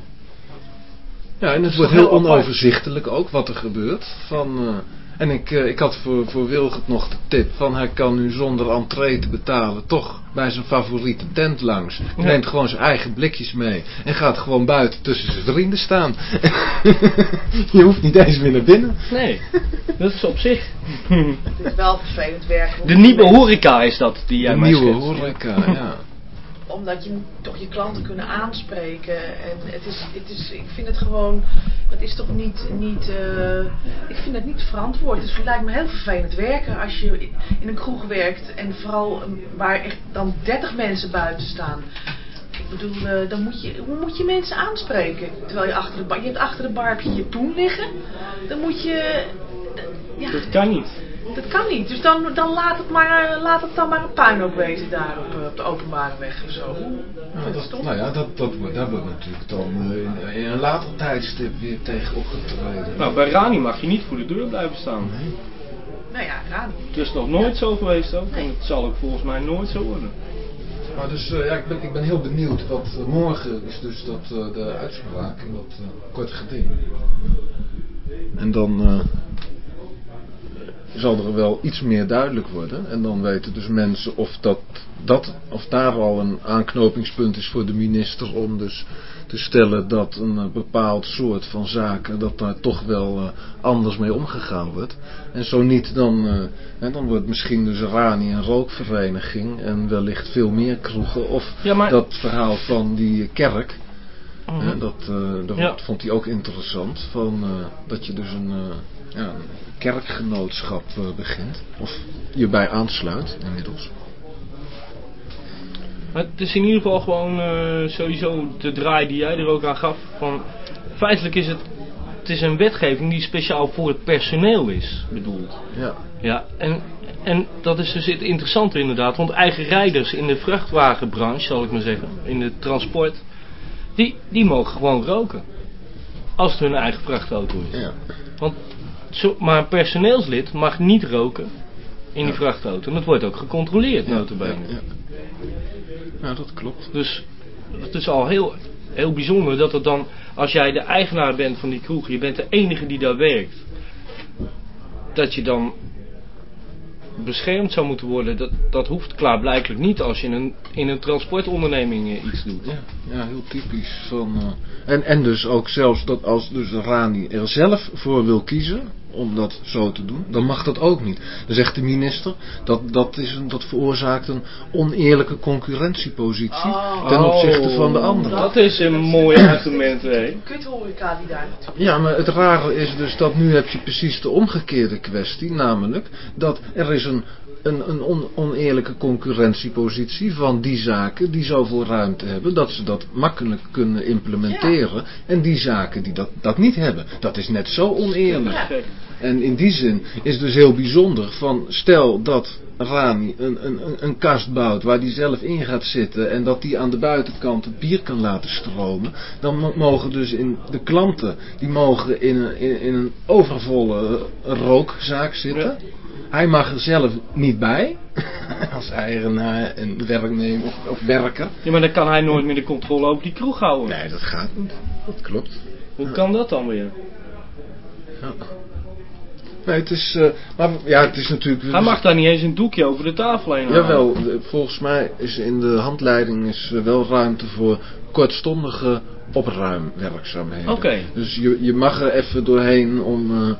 Ja, en het wordt heel onoverzichtelijk ook wat er gebeurt. Van, uh, en ik, uh, ik had voor, voor Wilgert nog de tip van hij kan nu zonder entree te betalen toch bij zijn favoriete tent langs. Hij neemt gewoon zijn eigen blikjes mee en gaat gewoon buiten tussen zijn vrienden staan. je hoeft niet eens meer naar binnen. Nee, dat is op zich. Het is wel vervelend werken. De nieuwe horeca is dat die jij De nieuwe horeca, ja omdat je toch je klanten kunnen aanspreken. En het is, het is, ik vind het gewoon, het is toch niet, niet uh, ik vind het niet verantwoord. Het lijkt me heel vervelend werken als je in een kroeg werkt en vooral waar echt dan 30 mensen buiten staan. Ik bedoel, uh, dan moet je, hoe moet je mensen aanspreken? Terwijl je achter de bar, je hebt achter de bar je liggen. Dan moet je, ja. Dat kan niet. Dat kan niet. Dus dan, dan laat, het maar, laat het dan maar een puinhoop wezen daar op, op de openbare weg of zo. Nou, dat, nou ja, dat, dat wordt, daar wordt natuurlijk dan uh, in, een later tijdstip weer tegen opgetreden. Nou, bij Rani mag je niet voor de deur blijven staan. Nee. Nou ja, Rani. Het is nog nooit zo geweest ook. En het zal ook volgens mij nooit zo worden. Maar dus uh, ja, ik ben, ik ben heel benieuwd. Want uh, morgen is dus dat, uh, de uitspraak in dat kort geding. En dan zal er wel iets meer duidelijk worden. En dan weten dus mensen of, dat, dat, of daar al een aanknopingspunt is voor de minister om dus te stellen dat een bepaald soort van zaken, dat daar toch wel uh, anders mee omgegaan wordt. En zo niet, dan, hè, dan wordt misschien dus Rani een rookvereniging en wellicht veel meer kroegen. Of ja, maar... dat verhaal van die kerk. Mm -hmm. hè, dat, uh, dat ja. vond hij ook interessant. Van, dat je dus een, ja, een kerkgenootschap begint. Of je bij aansluit inmiddels. Maar het is in ieder geval gewoon uh, sowieso de draai die jij er ook aan gaf. Van, feitelijk is het, het is een wetgeving die speciaal voor het personeel is bedoeld. Ja. Ja, en, en dat is dus het interessante inderdaad. Want eigen rijders in de vrachtwagenbranche, zal ik maar zeggen, in de transport, die, die mogen gewoon roken. Als het hun eigen vrachtauto is. Ja. Want, maar een personeelslid mag niet roken in die vrachtauto. En dat wordt ook gecontroleerd, ja, notabene. Ja, ja. Ja, dat klopt. Dus het is al heel, heel bijzonder dat er dan, als jij de eigenaar bent van die kroeg, je bent de enige die daar werkt, dat je dan beschermd zou moeten worden. Dat, dat hoeft klaarblijkelijk niet als je in een, in een transportonderneming eh, iets doet. Ja, ja heel typisch. Van, uh, en, en dus ook zelfs dat als dus Rani er zelf voor wil kiezen, om dat zo te doen, dan mag dat ook niet. Dan zegt de minister, dat, dat, is een, dat veroorzaakt een oneerlijke concurrentiepositie oh. ten opzichte van de anderen. Dat is een mooi argument, hè. Kuthoreca die daar Ja, maar het rare is dus dat nu heb je precies de omgekeerde kwestie, namelijk dat er is een een, een on, oneerlijke concurrentiepositie van die zaken die zoveel ruimte hebben dat ze dat makkelijk kunnen implementeren ja. en die zaken die dat, dat niet hebben. Dat is net zo oneerlijk. Ja. En in die zin is het dus heel bijzonder van stel dat Een, een, een kast bouwt waar die zelf in gaat zitten en dat die aan de buitenkant het bier kan laten stromen, dan mogen dus in de klanten, die mogen in een, in, in een overvolle rookzaak zitten. Hij mag er zelf niet bij. Als eigenaar en werknemer of, of werker. Ja, maar dan kan hij nooit meer de controle over die kroeg houden. Nee, dat gaat niet. Dat klopt. Hoe kan dat dan weer? Ja. Nee, het is, uh, maar ja, het is natuurlijk... Hij mag daar niet eens een doekje over de tafel heen halen. Jawel, volgens mij is in de handleiding is wel ruimte voor kortstondige opruimwerkzaamheden. Oké. Okay. Dus je, je mag er even doorheen om... Uh,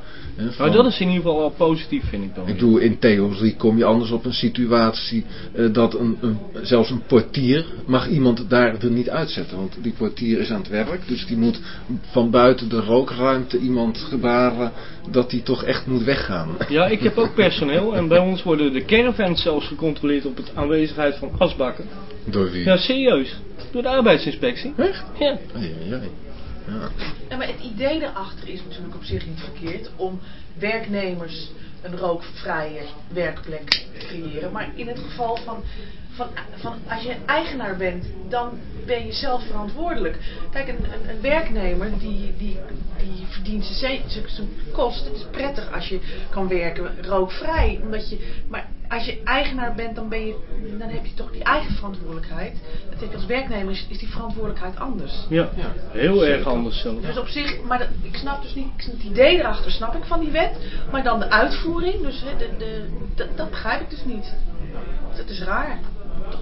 van, dat is in ieder geval al positief, vind ik dan. Ik bedoel, in theorie kom je anders op een situatie uh, dat een, een, zelfs een portier mag iemand daar er niet uitzetten. Want die portier is aan het werk, dus die moet van buiten de rookruimte iemand gebaren dat die toch echt moet weggaan. Ja, ik heb ook personeel en bij ons worden de caravans zelfs gecontroleerd op het aanwezigheid van asbakken. Door wie? Ja, serieus. Door de arbeidsinspectie. Echt? Ja. Ai, ai, ai. Ja. ja. maar het idee erachter is natuurlijk op zich niet verkeerd om werknemers een rookvrije werkplek te creëren. Maar in het geval van, van, van als je eigenaar bent, dan ben je zelf verantwoordelijk. Kijk, een, een, een werknemer die, die, die verdient zijn, zijn kost. Het is prettig als je kan werken rookvrij. Omdat je, maar als je eigenaar bent, dan, ben je, dan heb je toch die eigen verantwoordelijkheid. Dat heeft als werknemer is, is die verantwoordelijkheid anders. Ja, ja heel Zeker. erg anders zelf. Dus op zich, maar dat, ik snap dus niet, het idee erachter snap ik van die wet. Maar dan de uitvoering, dus de, de, de, dat begrijp ik dus niet. Dat is raar.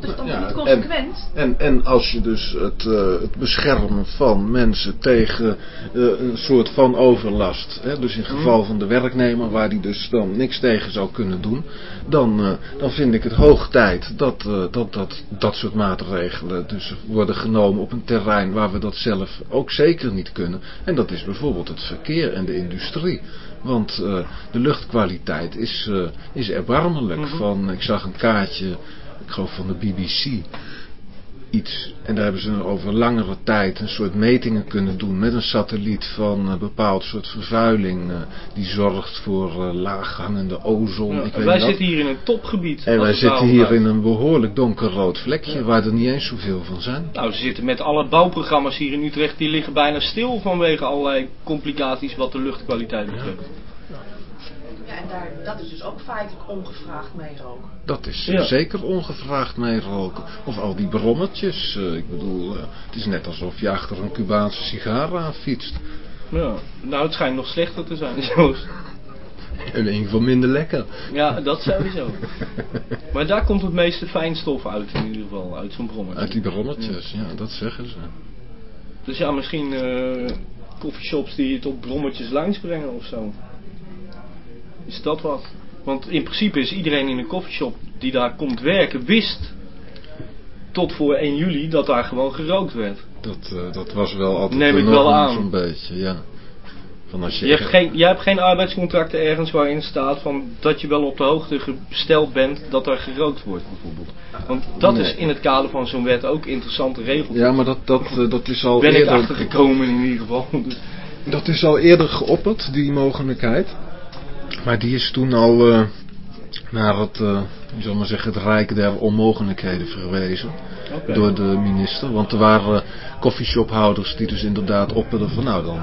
Dat is dan ja, niet consequent. En, en, en, als je dus het, uh, het beschermen van mensen tegen uh, een soort van overlast, hè, dus in geval van de werknemer waar die dus dan niks tegen zou kunnen doen, dan, uh, dan vind ik het hoog tijd dat, dat, dat dat soort maatregelen dus worden genomen op een terrein waar we dat zelf ook zeker niet kunnen. En dat is bijvoorbeeld het verkeer en de industrie. Want de luchtkwaliteit is, is erbarmelijk. Mm -hmm. van, ik zag een kaartje geloof van de BBC. iets. En daar hebben ze over langere tijd een soort metingen kunnen doen met een satelliet van een bepaald soort vervuiling. Uh, die zorgt voor uh, laaghangende ozon. Ja, wij zitten hier in een topgebied. En wij zitten hier in een behoorlijk donkerrood vlekje ja. waar er niet eens zoveel van zijn. Nou, ze zitten met alle bouwprogramma's hier in Utrecht, die liggen bijna stil vanwege allerlei complicaties wat de luchtkwaliteit betreft. Ja, en daar, dat is dus ook feitelijk ongevraagd meeroken. Dat is ja. zeker ongevraagd meeroken. Of al die brommetjes. Uh, ik bedoel, uh, het is net alsof je achter een Cubaanse sigaar aan fietst. Ja, nou het schijnt nog slechter te zijn, Joost. In ieder geval minder lekker. Ja, dat sowieso. maar daar komt het meeste fijnstof uit in ieder geval, uit zo'n brommetje. Uit die brommetjes, ja. ja, dat zeggen ze. Dus ja, misschien uh, coffeeshops die het op brommetjes langs brengen of zo. Is dat wat? Want in principe is iedereen in een koffieshop die daar komt werken, wist tot voor 1 juli dat daar gewoon gerookt werd. Dat, uh, dat was wel altijd Neem ik wel aan. zo'n beetje, ja. Van als je, je, hebt geen, je hebt geen arbeidscontracten ergens waarin staat van dat je wel op de hoogte gesteld bent dat er gerookt wordt bijvoorbeeld. Want dat nee. is in het kader van zo'n wet ook interessante regels. Ja, maar dat, dat, uh, dat is al ben eerder... ik achtergekomen in ieder geval. Dat is al eerder geopperd, die mogelijkheid. Maar die is toen al uh, naar het, uh, zal maar zeggen, het rijk der onmogelijkheden verwezen. Okay. Door de minister. Want er waren koffieshophouders die dus inderdaad opperden van nou dan,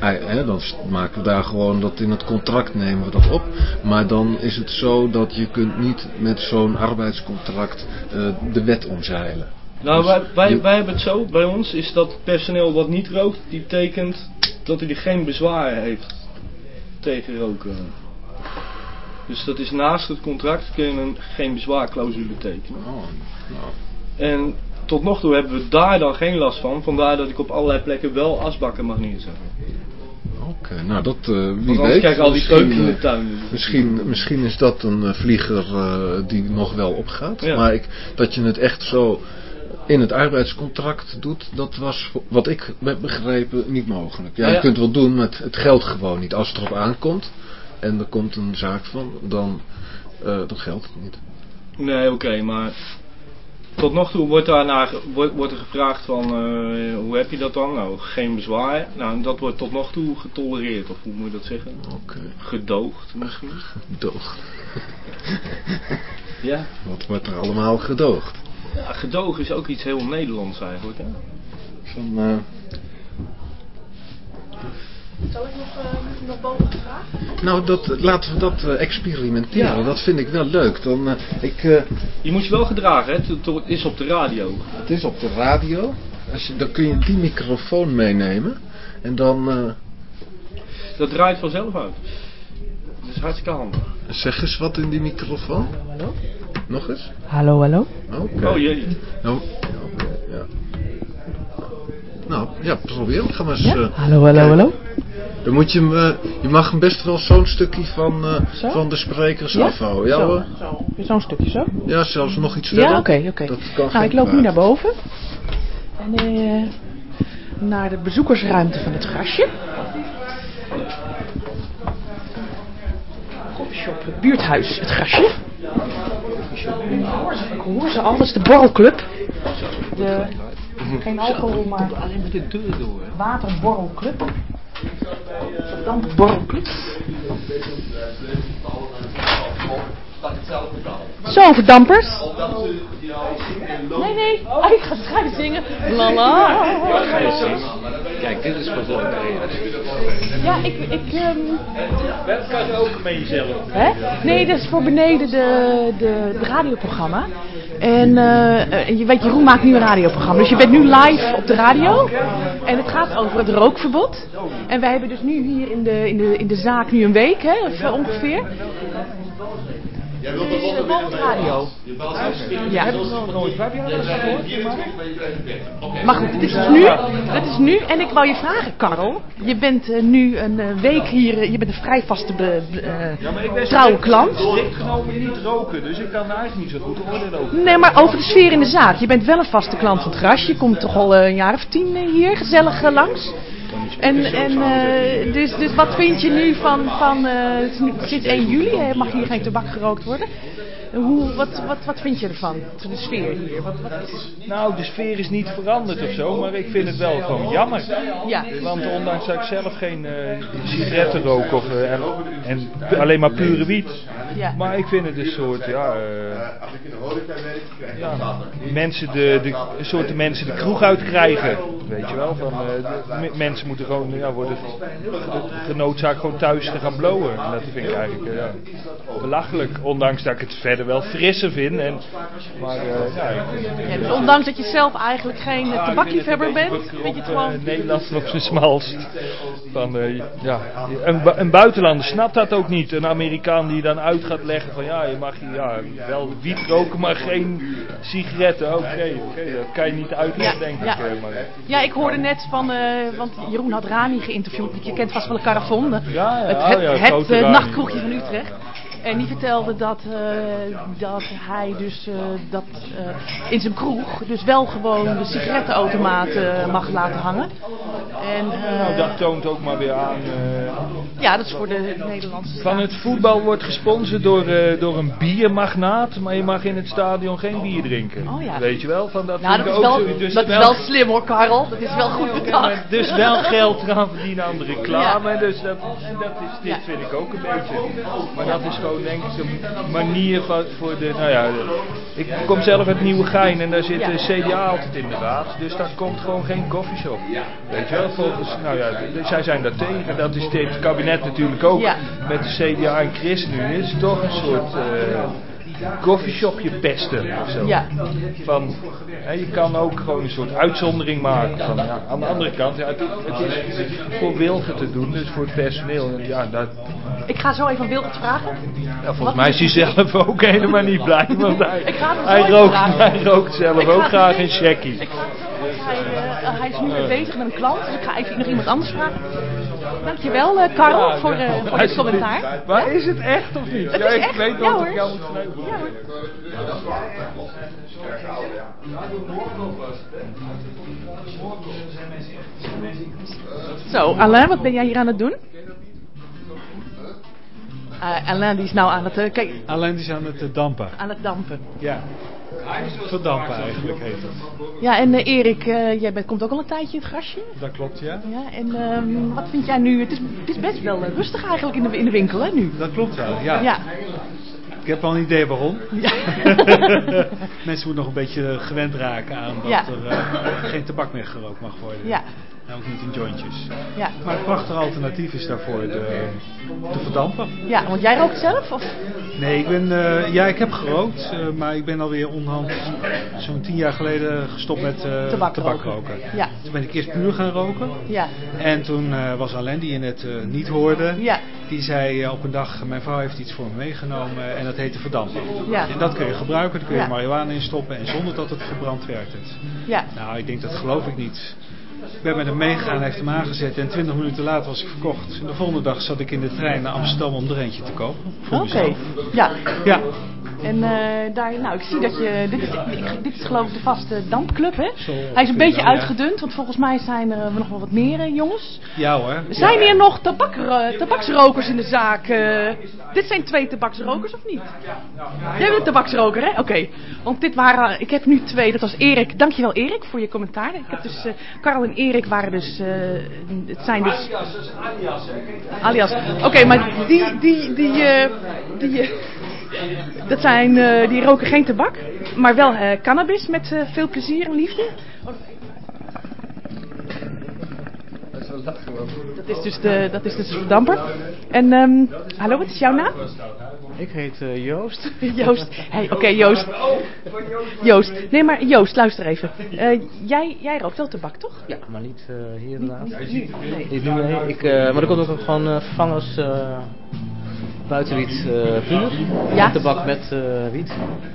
uh, dan maken we daar gewoon dat in het contract nemen we dat op. Maar dan is het zo dat je kunt niet met zo'n arbeidscontract de wet omzeilen. Nou, dus wij, wij, wij hebben het zo, bij ons is dat personeel wat niet rookt, die tekent dat hij geen bezwaar heeft tegen roken. Dus dat is naast het contract kun je een geen bezwaarclausule tekenen. Oh, nou. En tot nog toe hebben we daar dan geen last van. Vandaar dat ik op allerlei plekken wel asbakken mag neerzetten. Oké, okay, nou dat uh, wie weet. kijk al die keuken in de tuin. Dus misschien, misschien is dat een uh, vlieger uh, die nog wel opgaat. Ja. Maar ik, dat je het echt zo in het arbeidscontract doet, dat was wat ik heb begrepen niet mogelijk. Ja, je kunt wel doen met het geld gewoon niet. Als het erop aankomt en er komt een zaak van, dan, uh, dan geldt het niet. Nee, oké, okay, maar tot nog toe wordt, daarna, wordt, wordt er gevraagd van uh, hoe heb je dat dan? Nou, geen bezwaar. Nou, dat wordt tot nog toe getolereerd, of hoe moet je dat zeggen? Oké. Okay. Gedoogd misschien? Gedoogd. ja. Wat wordt er allemaal gedoogd? Ja, gedogen is ook iets heel Nederlands eigenlijk. Hè? Van, uh... Zal ik nog, uh, nog boven vragen? Nou, dat, laten we dat uh, experimenteren. Ja. Dat vind ik wel leuk. Dan, ik, je moet je wel gedragen, hè? Het, is op de radio. Het is op de radio. Als je, dan kun je die microfoon meenemen. En dan... Dat draait vanzelf uit. Dat is hartstikke handig. Zeg eens wat in die microfoon. Hallo. Nog eens? Hallo, hallo. Oké. Okay. Oh jee. Nou, okay, ja. Nou, ja, probeer. Ga maar eens... Ja? Uh, hallo, hallo, kijken. hallo. Dan moet je hem, uh, je mag hem best wel zo'n stukje van, uh, van de sprekers ja? afhouden. Ja, zo, zo. Zo'n stukje zo? Ja, zelfs nog iets verder. Ja, oké, okay, oké. Okay. Nou, ik loop nu naar boven. En uh, naar de bezoekersruimte van het grasje. Koffieshop, het buurthuis, het grasje. Ik hoor ze al, dat is de borrelclub. De, geen alcohol, maar. Waterborrelclub. Dan borrelclub. Zo, verdampers. Nee, nee. Oh, ik ga straks zingen. Lala. Kijk, dit is pas leuk. Ja, ik... ik um... Dat kan je ook jezelf. Hè? Nee, dat is voor beneden de, de, de radioprogramma. En uh, je weet, Jeroen maakt nu een radioprogramma. Dus je bent nu live op de radio. En het gaat over het rookverbod. En wij hebben dus nu hier in de, in de, in de zaak nu een week, hè, ongeveer. Jij wilt dat de radio. Je belt Ja. Heb je nog nooit? Heb je al eens gehoord? Maar goed, dit is dus nu. Dat is nu. En ik wou je vragen, Karel. Je bent uh, nu een uh, week hier. Uh, je bent een vrij vaste be, be, ja, maar ik ben trouwe klant. strikt genomen niet roken. Dus ik kan eigenlijk niet zo goed oordelen over. Nee, maar over de sfeer in de zaak. Je bent wel een vaste klant van het gras. Je komt toch al een jaar of tien hier gezellig langs. En, en uh, dus, dus wat vind je nu van, van uh, sinds 1 juli mag hier geen tabak gerookt worden? Hoe, wat, wat, wat vind je ervan, van de sfeer hier? Wat, wat is... Nou, de sfeer is niet veranderd of zo, maar ik vind het wel gewoon jammer. Ja. Want ondanks dat ik zelf geen uh, sigaretten rook of, uh, en, en, alleen maar pure wiet. Ja. Maar ik vind het een soort, ja, uh, ja mensen de, de, soorten mensen de kroeg uitkrijgen. Weet je wel, van, de, mensen moeten gewoon, ja, worden genoodzaakt gewoon thuis te gaan blowen. En dat vind ik eigenlijk ja, belachelijk, ondanks dat ik het verder wel frisser vind. En, maar, uh, ja, ja, dus ondanks dat je zelf eigenlijk geen tabakliefhebber bent, vind je het gewoon... Uh, Nederland op zijn smalst. Van, ja, een, een, buitenlander snapt dat ook niet. Een Amerikaan die dan uit gaat leggen van ja, je mag ja, wel wiet roken, maar geen sigaretten. Oké, okay, okay, dat kan je niet uitleggen, denk ik. Maar, ja, ik hoorde net van, want Jeroen had Rani geïnterviewd. Je kent vast wel de Carafon, ja, ja, het, het, oh, het nachtkroegje van Utrecht. En die vertelde dat, uh, dat hij dus uh, dat, uh, in zijn kroeg dus wel gewoon de sigarettenautomaat mag laten hangen. En, nou, dat toont ook maar weer aan. ja, dat is voor de Nederlandse Van het voetbal wordt gesponsord door, door een biermagnaat, maar je mag in het stadion geen bier drinken. Oh, ja. Weet je wel? Van dat nou, dat, is wel, dus dat wel, is wel slim hoor, Karel. Dat is wel goed bedacht. Dus wel geld eraan verdienen aan de reclame. Ja. Dus dat, dat is, dit vind ik ook een beetje. Maar dat is gewoon denk ik een manier van, voor de, nou ja, ik kom zelf uit Nieuwegein en daar zit de CDA altijd in de raad. Dus daar komt gewoon geen koffieshop. Weet je wel, volgens, nou ja, zij zijn daar tegen. Dat is dit kabinet natuurlijk ook. Met de CDA en ChristenUnie is toch een soort... Uh, koffieshopje pesten of zo. Ja. Van, hè, je kan ook gewoon een soort uitzondering maken. Van, ja, aan de andere kant, ja, het, het, is voor Wilgen te doen, dus voor het personeel. Ja, dat... Ik ga zo even aan Wilgen vragen. Ja, volgens mij is hij zelf ook helemaal niet blij. Want hij, hij, rookt, hij rookt zelf ook graag een checkie. Hij, uh, hij is nu weer bezig met een klant, dus ik ga even nog iemand anders vragen. Dankjewel, uh, Karel, ja, voor, uh, voor dit commentaar. Maar is het echt of niet? Het ja, ik echt? weet ja, dat ik jou moet vleugelen. Ja, Zo, Alain, wat ben jij hier aan het doen? Uh, Alain die is nou aan het... Uh, kijk. Alain die is aan het uh, dampen. Aan het dampen. Ja. Verdampen eigenlijk heet het. Ja, en uh, Erik, uh, jij bent, komt ook al een tijdje in het grasje. Dat klopt, ja. ja en um, wat vind jij nu? Het is, het is best wel rustig eigenlijk in de, in de winkel, hè, nu? Dat klopt wel, ja. ja. Ik heb al een idee waarom. Ja. Mensen moeten nog een beetje gewend raken aan dat ja. er uh, geen tabak meer gerookt mag worden. Ja. Nou, ook niet in jointjes. Ja. Maar het prachtige alternatief is daarvoor de, te verdampen. Ja, want jij rookt zelf? Of? Nee, ik ben, uh, ja, ik heb gerookt, uh, maar ik ben alweer onderhand zo'n tien jaar geleden gestopt met uh, tabak, tabak roken. Ja. Toen ben ik eerst puur gaan roken. Ja. En toen was Alain, die je net niet hoorde, ja. die zei op een dag, mijn vrouw heeft iets voor me meegenomen en dat heette verdampen. Ja. En dat kun je gebruiken, daar kun je ja. marihuana in stoppen en zonder dat het verbrand werkt het. Ja. Nou, ik denk dat geloof ik niet. Ik ben met hem meegegaan, heeft hem aangezet en 20 minuten later was ik verkocht. En de volgende dag zat ik in de trein naar Amsterdam om er eentje te kopen. Oké, okay. ja. ja. En uh, daar, nou, ik zie dat je, dit is, dit is geloof ik de vaste dampclub, hè? Zo, Hij is een beetje dan, uitgedund, ja. want volgens mij zijn er nog wel wat meer uh, jongens. Ja hoor. Zijn ja. hier nog tabak, uh, tabaksrokers in de zaak? dit zijn twee tabaksrokers of niet? Jij bent een tabaksroker, hè? Oké. Okay. Want dit waren, ik heb nu twee, dat was Erik. Dankjewel Erik voor je commentaar. Ik heb dus, Karel en Erik waren dus, het zijn dus... Alias, dat is alias, hè? Alias. Oké, okay, maar die, die, die, die, die dat zijn, uh, die roken geen tabak, maar wel uh, cannabis met uh, veel plezier en liefde. Dat is dus de, dat is dus de verdamper. En um, hallo, wat is jouw naam? Ik heet uh, Joost. Joost. Hey, Oké, okay, Joost. Joost. Nee, maar Joost, luister even. Uh, jij, jij rookt wel tabak, toch? Ja, maar niet uh, hier inderdaad. Niet, niet, nee. niet nu, nee. Ik, maar dat komt ook gewoon vervangen als buitenwiet uh, puur. Ja. Tabak met uh, wiet.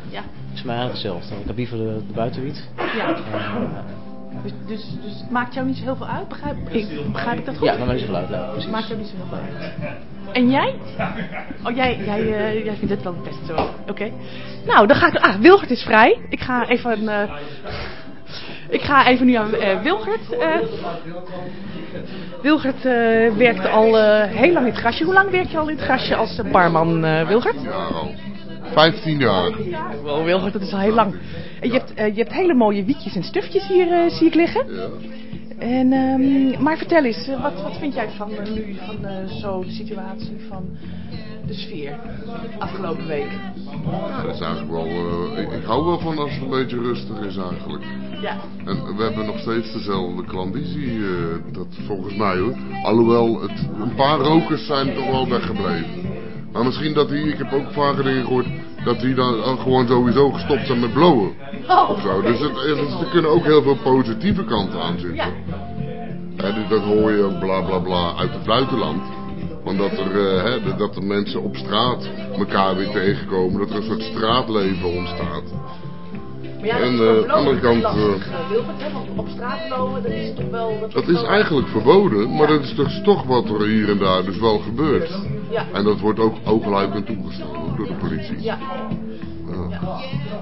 Ja. Dat is mij eigenlijk hetzelfde. Ik heb liever de, de buitenwiet. Ja. Dus, dus, dus het maakt jou niet zo heel veel uit, begrijp ik? Begrijp ik dat goed? Ja, maar niet zo veel uit, ja, precies. Maakt jou niet zo heel veel uit. En jij? Oh, jij, jij, uh, jij vindt het wel het beste zo. Oké. Okay. Nou, dan ga ik... Ah, Wilgert is vrij. Ik ga even... Uh, ik ga even nu aan uh, Wilgert. Wilgert uh, werkt al uh, heel lang in het grasje. Hoe lang werk je al in het grasje als barman, uh, Wilgert? Ja, al 15 jaar. Wow, Wilgert, dat is al heel lang. En je hebt, je hebt hele mooie wietjes en stufjes hier, zie ik liggen. Ja. En, um, maar vertel eens, wat, wat vind jij van nu, van zo de situatie van de sfeer afgelopen week? Ja, dat is eigenlijk wel, ik, ik, hou wel van als het een beetje rustig is eigenlijk. Ja. En we hebben nog steeds dezelfde klandizie, uh, dat volgens mij hoor. Alhoewel, het, een paar rokers zijn toch wel weggebleven. Maar misschien dat die, ik heb ook vaker dingen gehoord, dat die dan gewoon sowieso gestopt zijn met blowen. Oh. Of zo. Dus het, er kunnen ook heel veel positieve kanten aan zitten. Ja. Dus dat hoor je bla bla bla uit het buitenland. Want dat er, hè, dat er mensen op straat elkaar weer tegenkomen. Dat er een soort straatleven ontstaat. Maar ja, en aan de andere kant... Lopen, dat is toch wel... Dat, dat is eigenlijk verboden, maar dat is toch, toch wat er hier en daar dus wel gebeurt. Ja. En dat wordt ook oogluikend toegestaan door de politie. Ja. Ja.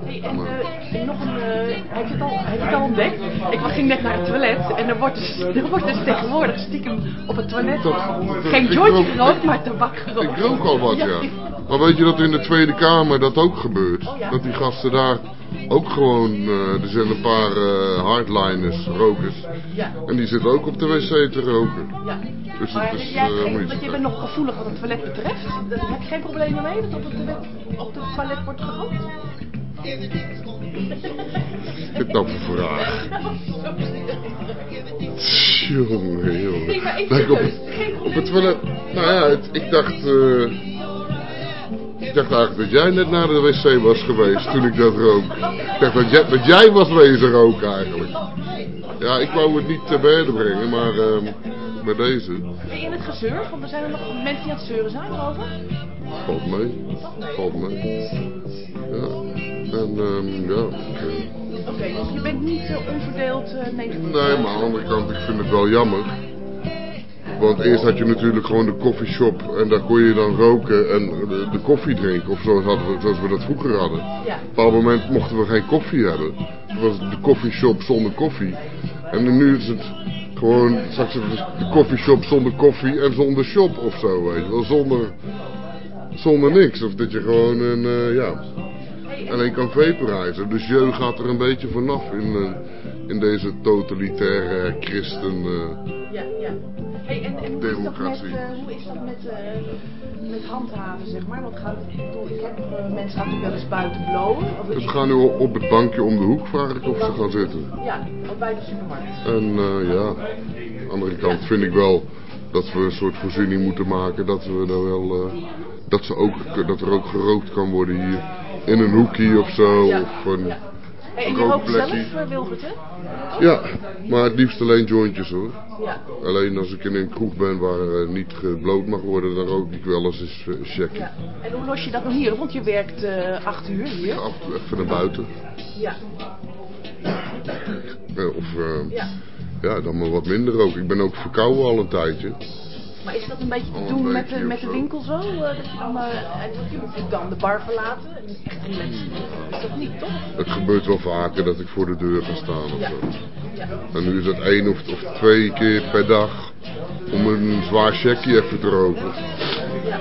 Hey, en, uh, en nog een, uh, heb, je het al, heb je het al ontdekt? Ik ging net naar het toilet en er wordt dus, er wordt dus tegenwoordig stiekem op het toilet dat, geen jointje gerookt, maar tabak gerookt. Ik rook al wat, ja. ja. Maar weet je dat in de Tweede Kamer dat ook gebeurt? Oh. Dat die gasten daar ook gewoon, uh, er zijn een paar uh, hardliners, rokers. Ja. En die zitten ook op de wc te roken. Ja. Dus maar is, jij, uh, geen, want je bent nog gevoelig wat het toilet betreft. Daar heb je geen problemen mee dat op het toilet, op het toilet wordt gerookt? Wat nou voor vraag? Jongen, jongen. Nee, maar ik op, op het toilet. Nou ja, het, ik dacht. Uh, ik dacht eigenlijk dat jij net naar de wc was geweest toen ik dat rook. Ik dacht dat jij, dat jij was wezen roken eigenlijk. Ja, ik wou het niet te berden brengen, maar uh, bij deze. Ben je in het gezeur? Want er zijn er nog mensen die aan het zeuren zijn erover? Valt mee. Valt mee. Ja. En um, ja. Oké, okay, dus je bent niet uh, onverdeeld uh, negatief? Nee, maar aan de andere kant, ik vind het wel jammer. Want eerst had je natuurlijk gewoon de koffieshop en daar kon je dan roken en de, de koffie drinken. Of zoals, hadden we, zoals we dat vroeger hadden. Ja. Op een bepaald moment mochten we geen koffie hebben. Het was de koffieshop zonder koffie. En nu is het gewoon straks de koffieshop zonder koffie en zonder shop of zo, weet je wel. Zonder, zonder niks. Of dat je gewoon een, uh, ja, alleen kan vaporizen. Dus je gaat er een beetje vanaf in, uh, in deze totalitaire christen... Uh, ja, ja. Hey, en, en hoe, democratie. Is met, uh, hoe is dat met, uh, met handhaven, zeg maar? Want gaat, ik bedoel, ik heb uh, mensen gaan natuurlijk wel eens buiten blowen. Of ze gaan nu op het bankje om de hoek, vraag ik of ze gaan zitten. Ja, bij de supermarkt. En ja, aan de andere kant vind ik wel dat we een soort voorziening moeten maken dat we daar wel... dat, ze ook, dat er ook gerookt kan worden hier in een hoekje of zo. Of een. Hey, en je rookt zelf, uh, Wilbert, hè? Ja, maar het liefst alleen jointjes hoor. Ja. Alleen als ik in een kroeg ben waar uh, niet gebloot mag worden, dan rook ik wel eens eens uh. Ja. En hoe los je dat dan hier? Want je werkt acht uur hier. Toe even naar buiten. Ja. of ja. ja, dan maar wat minder roken. Ik ben ook verkouden al een tijdje. Maar is dat een beetje te doen met de, met de winkel zo? Uh, dat je dan, uh, je moet dan de bar verlaten en echt relaxen. Is dat niet, toch? Het gebeurt wel vaker dat ik voor de deur ga staan of ja. zo. Ja. En nu is dat één of, of twee keer per dag om een zwaar checkje even te roken.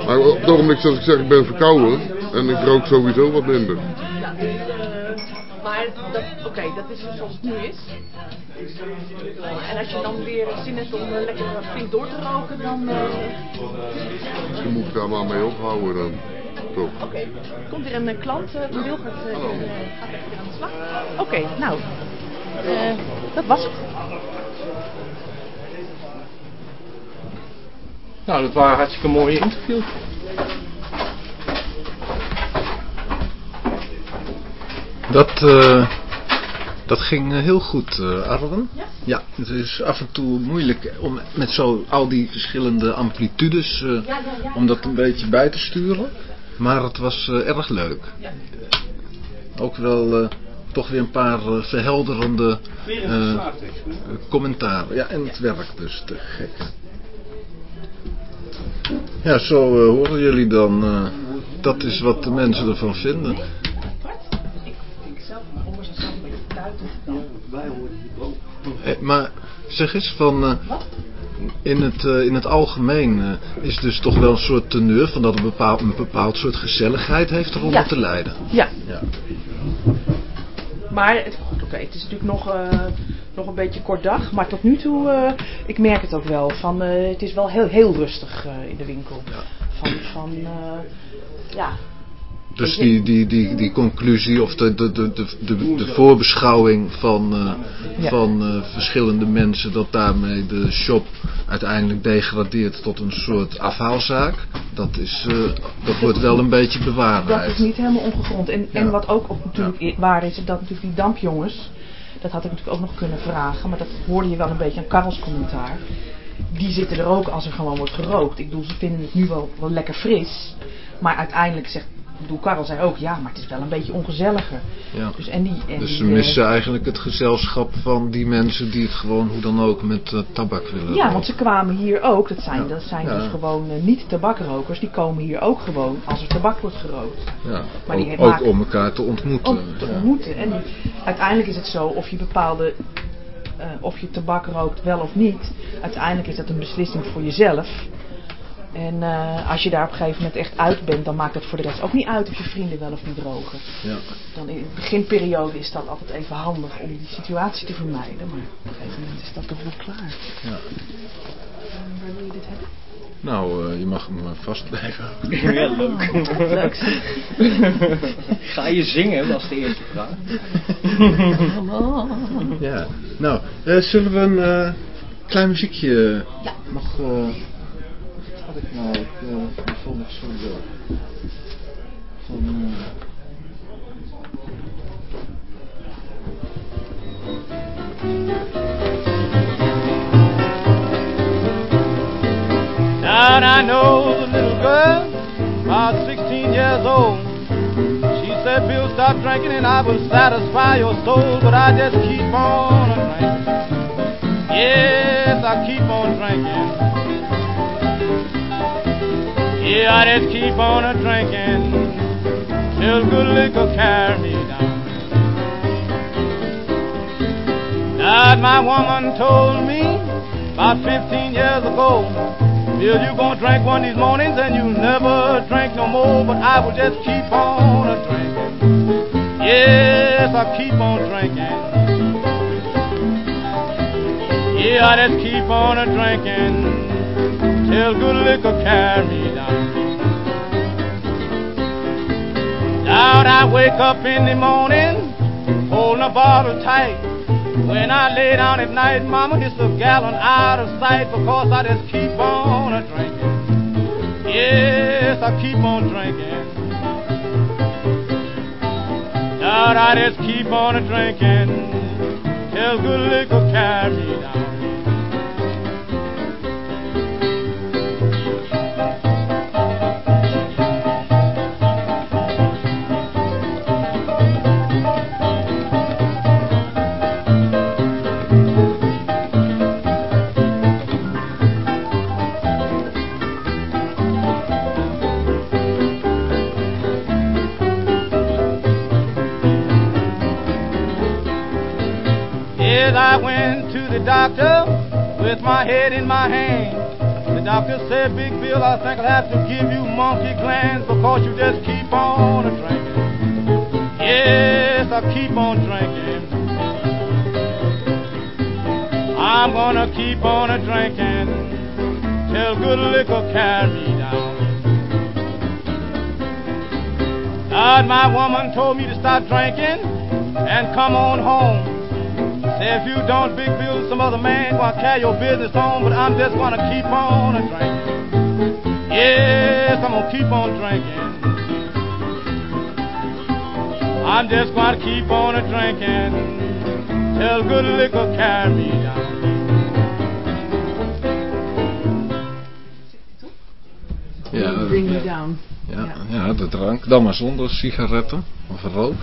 Maar op het ogenblik zoals ik zeg, ik ben verkouden en ik rook sowieso wat minder. Ja, dus, uh, maar oké, okay, dat is zoals het nu is. En als je dan weer zin hebt om uh, lekker flink door te roken, dan... Uh... Misschien moet ik daar maar mee ophouden dan. Toch? Oké, okay. komt er een uh, klant, uh, die Wilgert uh, oh. die, gaat even weer aan de slag. Oké, okay, nou, dat was het. Nou, dat waren hartstikke mooie interviews. Dat... Uh... Dat ging heel goed, uh, Arwen. Ja? ja, het is af en toe moeilijk om met zo al die verschillende amplitudes uh, ja, ja, ja, om dat een beetje bij te sturen. Maar het was uh, erg leuk. Ja. Ook wel toch weer een paar verhelderende commentaren. Ja, en het werkt dus te gek. Ja, zo horen jullie dan. dat is wat de mensen ervan vinden. Wij horen hier boven. Eh, maar zeg eens van... Uh, Wat? in het, uh, in het algemeen uh, is dus toch wel een soort teneur van dat een bepaald, een bepaald soort gezelligheid heeft eronder ja. te leiden. Ja. ja. Maar het, okay, het is natuurlijk nog, nog een beetje kort dag, maar tot nu toe, ik merk het ook wel. Van, het is wel heel, heel rustig in de winkel. Ja. Van, van ja, dus die, die, die, die conclusie of de, de, de, de, de voorbeschouwing van, uh, van uh, verschillende mensen dat daarmee de shop uiteindelijk degradeert tot een soort afhaalzaak, dat, is, uh, dat wordt wel een beetje bewaarheid. Dat is niet helemaal ongegrond. En, ja. en wat ook natuurlijk ja. waar is, dat natuurlijk die dampjongens, dat had ik natuurlijk ook nog kunnen vragen, maar dat hoorde je wel een beetje aan Karels commentaar. Die zitten er ook als er gewoon wordt gerookt. Ik bedoel, ze vinden het nu wel, wel lekker fris. Maar uiteindelijk zegt bedoel, Karel zei ook, ja, maar het is wel een beetje ongezelliger. Ja. Dus, en die, en dus ze die, missen uh, eigenlijk het gezelschap van die mensen die het gewoon hoe dan ook met uh, tabak willen Ja, want ze kwamen hier ook, dat zijn, ja. dat zijn ja. dus gewoon uh, niet tabakrokers, die komen hier ook gewoon als er tabak wordt gerookt. Ja, maar ook, die ook om elkaar te ontmoeten. Om te ontmoeten. En die, uiteindelijk is het zo, of je bepaalde uh, of je tabak rookt wel of niet, uiteindelijk is dat een beslissing voor jezelf. En uh, als je daar op een gegeven moment echt uit bent, dan maakt het voor de rest ook niet uit of je vrienden wel of niet roken. Ja. Dan in de beginperiode is dat altijd even handig om die situatie te vermijden. Maar op een gegeven moment is dat toch wel klaar. Ja. Uh, waar wil je dit hebben? Nou, uh, je mag hem vast blijven. ja, leuk. leuk Ga je zingen, was de eerste vraag. ja, nou, zullen we een klein muziekje ja. nog had ik nou? Ik uh, vond. Uh, And I know the little girl, about 16 years old. She said, Bill, stop drinking and I will satisfy your soul. But I just keep on drinking. Yes, I keep on drinking. Yeah, I just keep on a drinking till good liquor carry me down. Now my woman told me about 15 years ago, Bill, you gonna drink one these mornings and you never drink no more, but I will just keep on a drinking. Yes, I keep on drinking. Yeah, I just keep on a drinking till good liquor carry me down. Down I wake up in the morning, holding a bottle tight. When I lay down at night, mama, it's a gallon out of sight because I just keep on a drinking. Yes, I keep on drinking. Lord, I just keep on a drinking till good liquor carry me I went to the doctor with my head in my hand. Doctor said, Big Bill, I think I'll have to give you monkey glands because you just keep on drinking. Yes, I keep on drinking. I'm gonna keep on a drinking till good liquor carry me down. God, my woman told me to stop drinking and come on home. Say if you don't, Big Bill, some other man gonna carry your business on, but I'm just gonna keep on a drinking. Yes, I'm gonna keep on drinking. I'm just gonna keep on a drinking till good liquor carry me down. Ja, Bring me down. Ja, ja. ja, de drank. Dan maar zonder sigaretten of rook.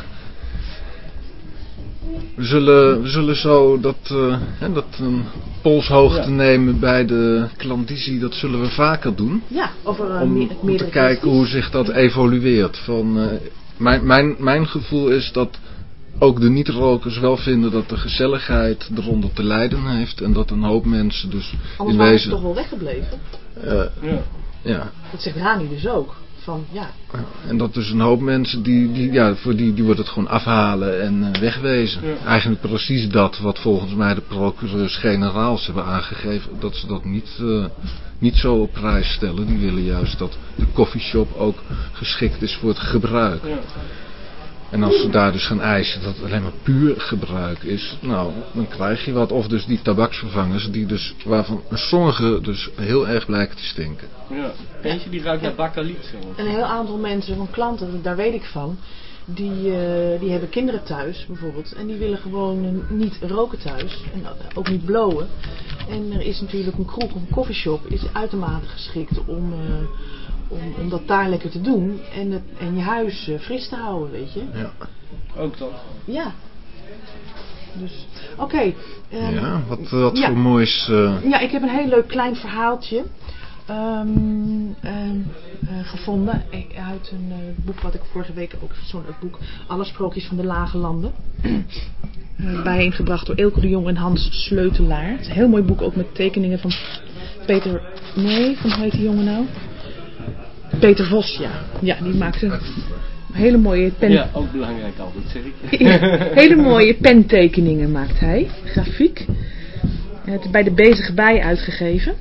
We zullen, we zullen zo dat, uh, hè, dat een polshoogte ja. nemen bij de klandizie, dat zullen we vaker doen. Ja, over uh, om, om te kijken hoe zich dat evolueert. Van, uh, mijn, mijn, mijn gevoel is dat ook de niet-rokers wel vinden dat de gezelligheid eronder te lijden heeft. En dat een hoop mensen dus Anders in wezen... toch wel weggebleven? Uh, ja. ja. Dat zegt Rani dus ook. Van, ja. En dat dus een hoop mensen, die, die, ja, voor die, die wordt het gewoon afhalen en uh, wegwezen. Ja. Eigenlijk precies dat wat volgens mij de procureurs-generaals hebben aangegeven. Dat ze dat niet, uh, niet zo op prijs stellen. Die willen juist dat de koffieshop ook geschikt is voor het gebruik. Ja. En als ze daar dus gaan eisen dat het alleen maar puur gebruik is, nou, dan krijg je wat. Of dus die tabaksvervangers, die dus, waarvan sommige dus heel erg blijken te stinken. Ja, eentje die ruikt naar bakkaliet. Een heel aantal mensen, van klanten, daar weet ik van, die, uh, die hebben kinderen thuis bijvoorbeeld. En die willen gewoon niet roken thuis. En ook niet blowen. En er is natuurlijk een kroeg of een koffieshop is uitermate geschikt om... Uh, om, om dat daar lekker te doen en, het, en je huis uh, fris te houden, weet je. Ja. Ook dan. Ja. Dus, oké. Okay, um, ja, wat, wat ja. voor moois... Uh... Ja, ik heb een heel leuk klein verhaaltje um, um, uh, gevonden uit een boek wat ik vorige week ook, zo'n boek, Alle Sprookjes van de Lage Landen. bijeengebracht door Ilke de Jong en Hans Sleutelaar. Het is een heel mooi boek, ook met tekeningen van Peter... Nee, van hoe heet die jongen nou? Peter Vos, ja. Ja, die maakte hele mooie pen... Ja, ook belangrijk altijd, zeg ik. hele mooie pentekeningen maakt hij. Grafiek. Het bij de Bezige Bij uitgegeven.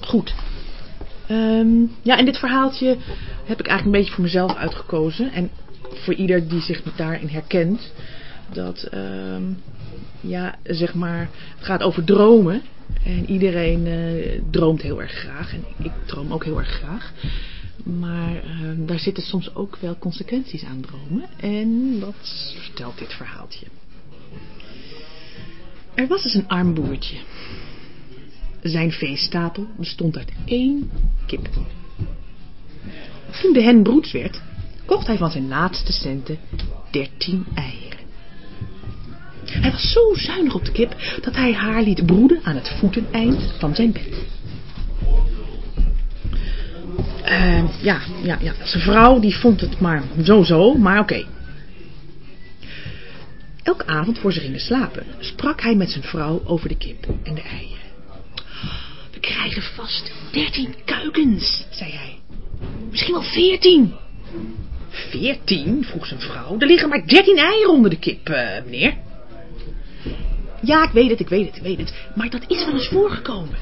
Goed. Um, ja, en dit verhaaltje heb ik eigenlijk een beetje voor mezelf uitgekozen. En voor ieder die zich daarin herkent. Dat, um, ja, zeg maar, het gaat over dromen. En iedereen uh, droomt heel erg graag. En ik droom ook heel erg graag. Maar uh, daar zitten soms ook wel consequenties aan dromen. En dat vertelt dit verhaaltje. Er was eens een arm boertje. Zijn veestapel bestond uit één kip. Toen de hen broeds werd, kocht hij van zijn laatste centen dertien eieren. Hij was zo zuinig op de kip dat hij haar liet broeden aan het voeteneind van zijn bed. Uh, ja, ja, ja. Zijn vrouw die vond het maar zo-zo, maar oké. Elke avond voor ze gingen slapen sprak hij met zijn vrouw over de kip en de eieren. We krijgen vast dertien kuikens, zei hij. Misschien wel veertien. Veertien? vroeg zijn vrouw. Er liggen maar dertien eieren onder de kip, uh, meneer. Ja, ik weet het, ik weet het, ik weet het. Maar dat is wel eens voorgekomen.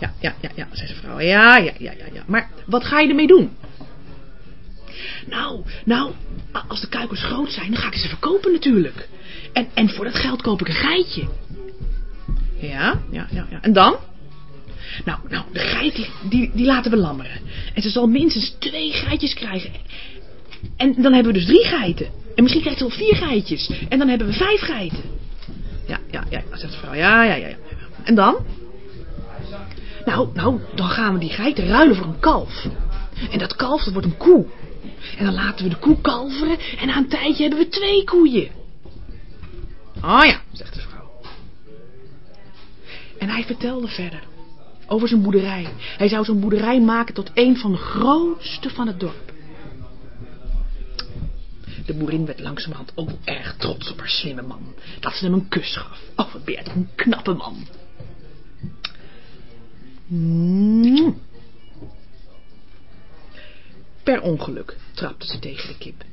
Ja, ja, ja, ja, zei zijn vrouw. Ja, ja, ja, ja, ja. Maar wat ga je ermee doen? Nou, nou, als de kuikens groot zijn, dan ga ik ze verkopen natuurlijk. En, en voor dat geld koop ik een geitje. Ja, ja, ja, ja. En dan? Nou, nou, de geit, die, die laten we lammeren. En ze zal minstens twee geitjes krijgen. En dan hebben we dus drie geiten. En misschien krijgt ze wel vier geitjes. En dan hebben we vijf geiten. Ja, ja, ja, zegt de vrouw. Ja, ja, ja, ja. En dan? Nou, nou, dan gaan we die geiten ruilen voor een kalf. En dat kalf, dat wordt een koe. En dan laten we de koe kalveren en na een tijdje hebben we twee koeien. Oh ja, zegt de vrouw. En hij vertelde verder over zijn boerderij. Hij zou zijn boerderij maken tot een van de grootste van het dorp. De boerin werd langzamerhand ook erg trots op haar slimme man. Dat ze hem een kus gaf. Oh, wat een knappe man. Per ongeluk trapte ze tegen de kip.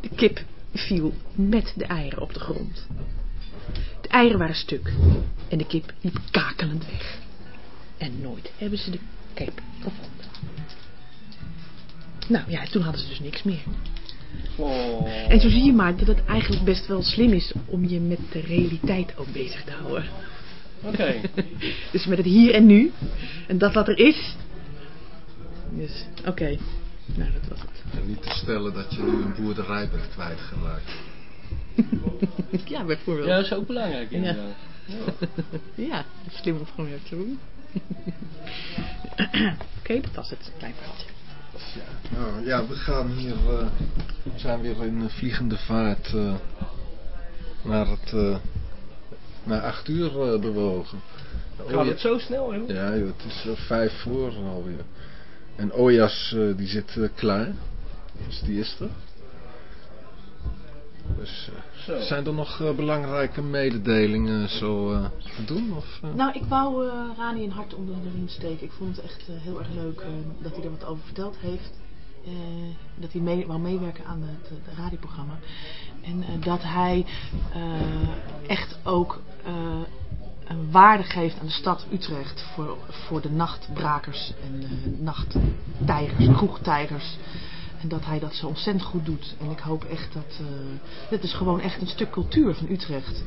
De kip viel met de eieren op de grond. De eieren waren stuk en de kip liep kakelend weg. En nooit hebben ze de kip gevonden. Nou ja, toen hadden ze dus niks meer. Oh. En zo zie je maar dat het eigenlijk best wel slim is om je met de realiteit ook bezig te houden. Oké. dus met het hier en nu. En dat wat er is. Dus, oké. Nou, dat was het. En niet te stellen dat je nu een boerderij bent kwijtgeraakt. ja, bijvoorbeeld. Ja, dat is ook belangrijk inderdaad. Ja, ja. ja slim om gewoon weer te doen. oké, dat was het. Klein verhaaltje. Ja, nou, ja, we gaan hier, uh, we zijn weer in vliegende vaart uh, naar het, uh, naar acht uur bewogen. Gaat het zo snel, joh? Ja, joh, het is vijf voor alweer. En Ojas die zit klaar. Dus die is er. Dus zijn er nog belangrijke mededelingen zo te doen? Of, Nou, ik wou Rani een hart onder de riem steken. Ik vond het echt heel erg leuk dat hij er wat over verteld heeft. dat hij mee, wou meewerken aan het, het radioprogramma. En dat hij echt ook een waarde geeft aan de stad Utrecht voor, voor de nachtbrakers en de nachttijgers, kroegtijgers. En dat hij dat zo ontzettend goed doet. En ik hoop echt dat... Uh, dit is gewoon echt een stuk cultuur van Utrecht.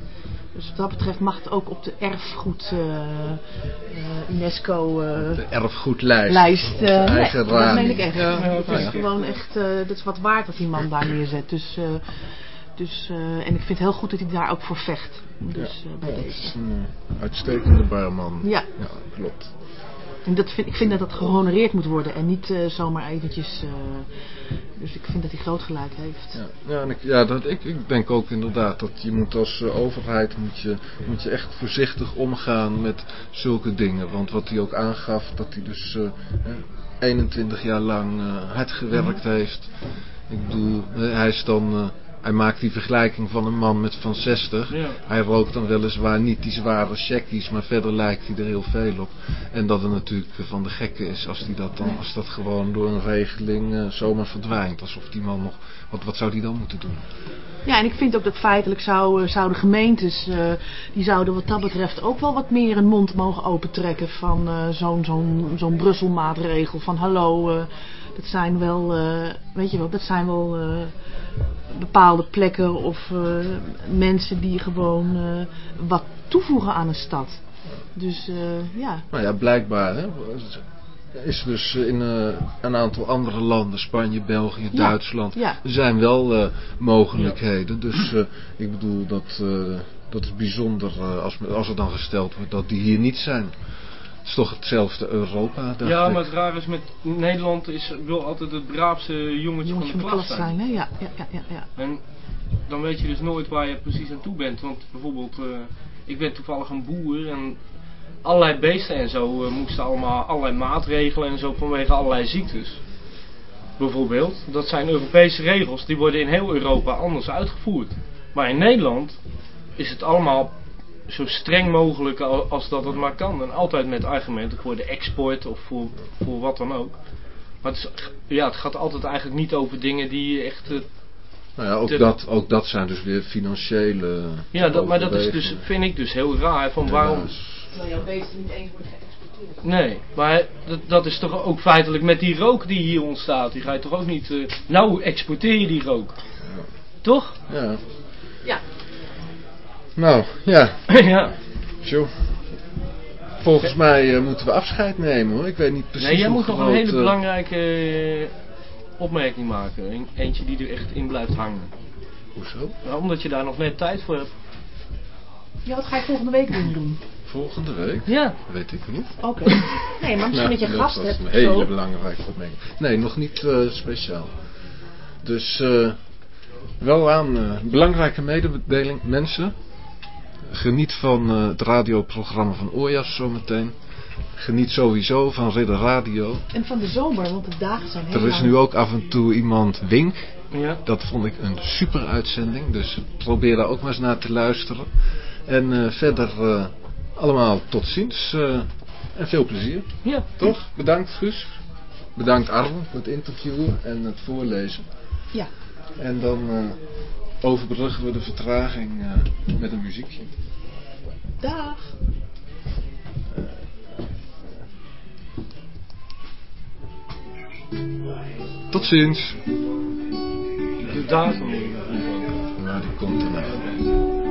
Dus wat dat betreft mag het ook op de erfgoed uh, uh, UNESCO... de erfgoedlijst. Lijst, nee, dat meen ik echt. Ja, het is gewoon echt... dat is wat waard wat die man daar neerzet. Dus... Dus, uh, en ik vind het heel goed dat hij daar ook voor vecht. Dus, ja, uh, bij ja, deze. is een uitstekende barman. Ja. ja klopt. En dat vind, ik vind dat dat gehonoreerd moet worden en niet zomaar eventjes... dus ik vind dat hij groot gelijk heeft. Ja, ja, en ik, ja dat, ik, ik denk ook inderdaad dat je moet als overheid moet je, moet je echt voorzichtig omgaan met zulke dingen. Want wat hij ook aangaf, dat hij dus 21 jaar lang hard gewerkt mhm. heeft. Ik bedoel, hij is dan hij maakt die vergelijking van een man met van 60. Hij rookt dan weliswaar niet die zware checkies, maar verder lijkt hij er heel veel op. En dat het natuurlijk van de gekke is als, die dat, dan, als dat gewoon door een regeling uh, zomaar verdwijnt. Alsof die man nog... Wat, wat zou die dan moeten doen? Ja, en ik vind ook dat feitelijk zou, uh, zouden gemeentes, uh, die zouden wat dat betreft ook wel wat meer een mond mogen opentrekken van zo'n zo'n zo'n Brusselmaatregel. Van hallo, dat zijn wel, weet je wel, dat zijn wel bepaalde plekken of uh, mensen die gewoon wat toevoegen aan een stad. Dus ja. Nou ja, blijkbaar hè, is dus in een aantal andere landen, Spanje, België, ja. Duitsland, ja. er zijn wel mogelijkheden. Ja. Dus ik bedoel dat, dat is bijzonder als, als er dan gesteld wordt dat die hier niet zijn. Het is toch hetzelfde Europa, Ja, maar het raar is met Nederland is, wil altijd het braafste jongetje, jongetje van de klas, zijn. zijn hè? Ja, ja, ja, ja, En dan weet je dus nooit waar je precies aan toe bent. Want bijvoorbeeld, uh, ik ben toevallig een boer en allerlei beesten en zo uh, moesten allemaal allerlei maatregelen en zo vanwege allerlei ziektes. Bijvoorbeeld, dat zijn Europese regels, die worden in heel Europa anders uitgevoerd. Maar in Nederland is het allemaal zo streng mogelijk als dat het maar kan. En altijd met argumenten voor de export of voor, voor wat dan ook. Maar het, is, ja, het gaat altijd eigenlijk niet over dingen die echt... Uh, nou ja, ook, dat, ook dat zijn dus weer financiële... Ja, dat, maar dat is dus, vind ik dus heel raar. Van waarom... Terwijl jouw beesten niet eens geëxporteerd. Nee, maar dat, dat is toch ook feitelijk met die rook die hier ontstaat. Die ga je toch ook niet... Uh, nou exporteer je die rook. Ja. Toch? Ja. Ja, nou, ja. ja. Zo. Volgens mij uh, moeten we afscheid nemen hoor. Ik weet niet precies Nee, jij moet nog een hele belangrijke uh, opmerking maken. Eentje die er echt in blijft hangen. Hoezo? Nou, omdat je daar nog net tijd voor hebt. Ja, wat ga je volgende week doen? Volgende week? Ja. Weet ik niet. Oké. Nee, maar misschien nou, dat je gast hebt. Dat is een hele zo. belangrijke opmerking. Nee, nog niet uh, speciaal. Dus wel aan belangrijke mededeling. Mensen, Geniet van uh, het radioprogramma van Oorjas zometeen. Geniet sowieso van Ridder Radio. En van de zomer, want de dagen zijn heel Er is nu ook af en toe iemand Wink. Ja. Dat vond ik een super uitzending. Dus probeer daar ook maar eens naar te luisteren. En uh, verder uh, allemaal tot ziens. en veel plezier. Ja. Toch? Bedankt Guus. Bedankt Arno voor het interview en het voorlezen. Ja. En dan overbruggen we de vertraging uh, met een muziekje. Dag. Tot ziens. De datum Nou, die komt erna.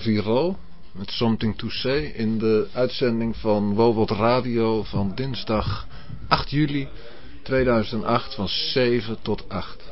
Naviro met Something to Say in de uitzending van Wobot Radio van dinsdag 8 juli 2008 van 7 tot 8.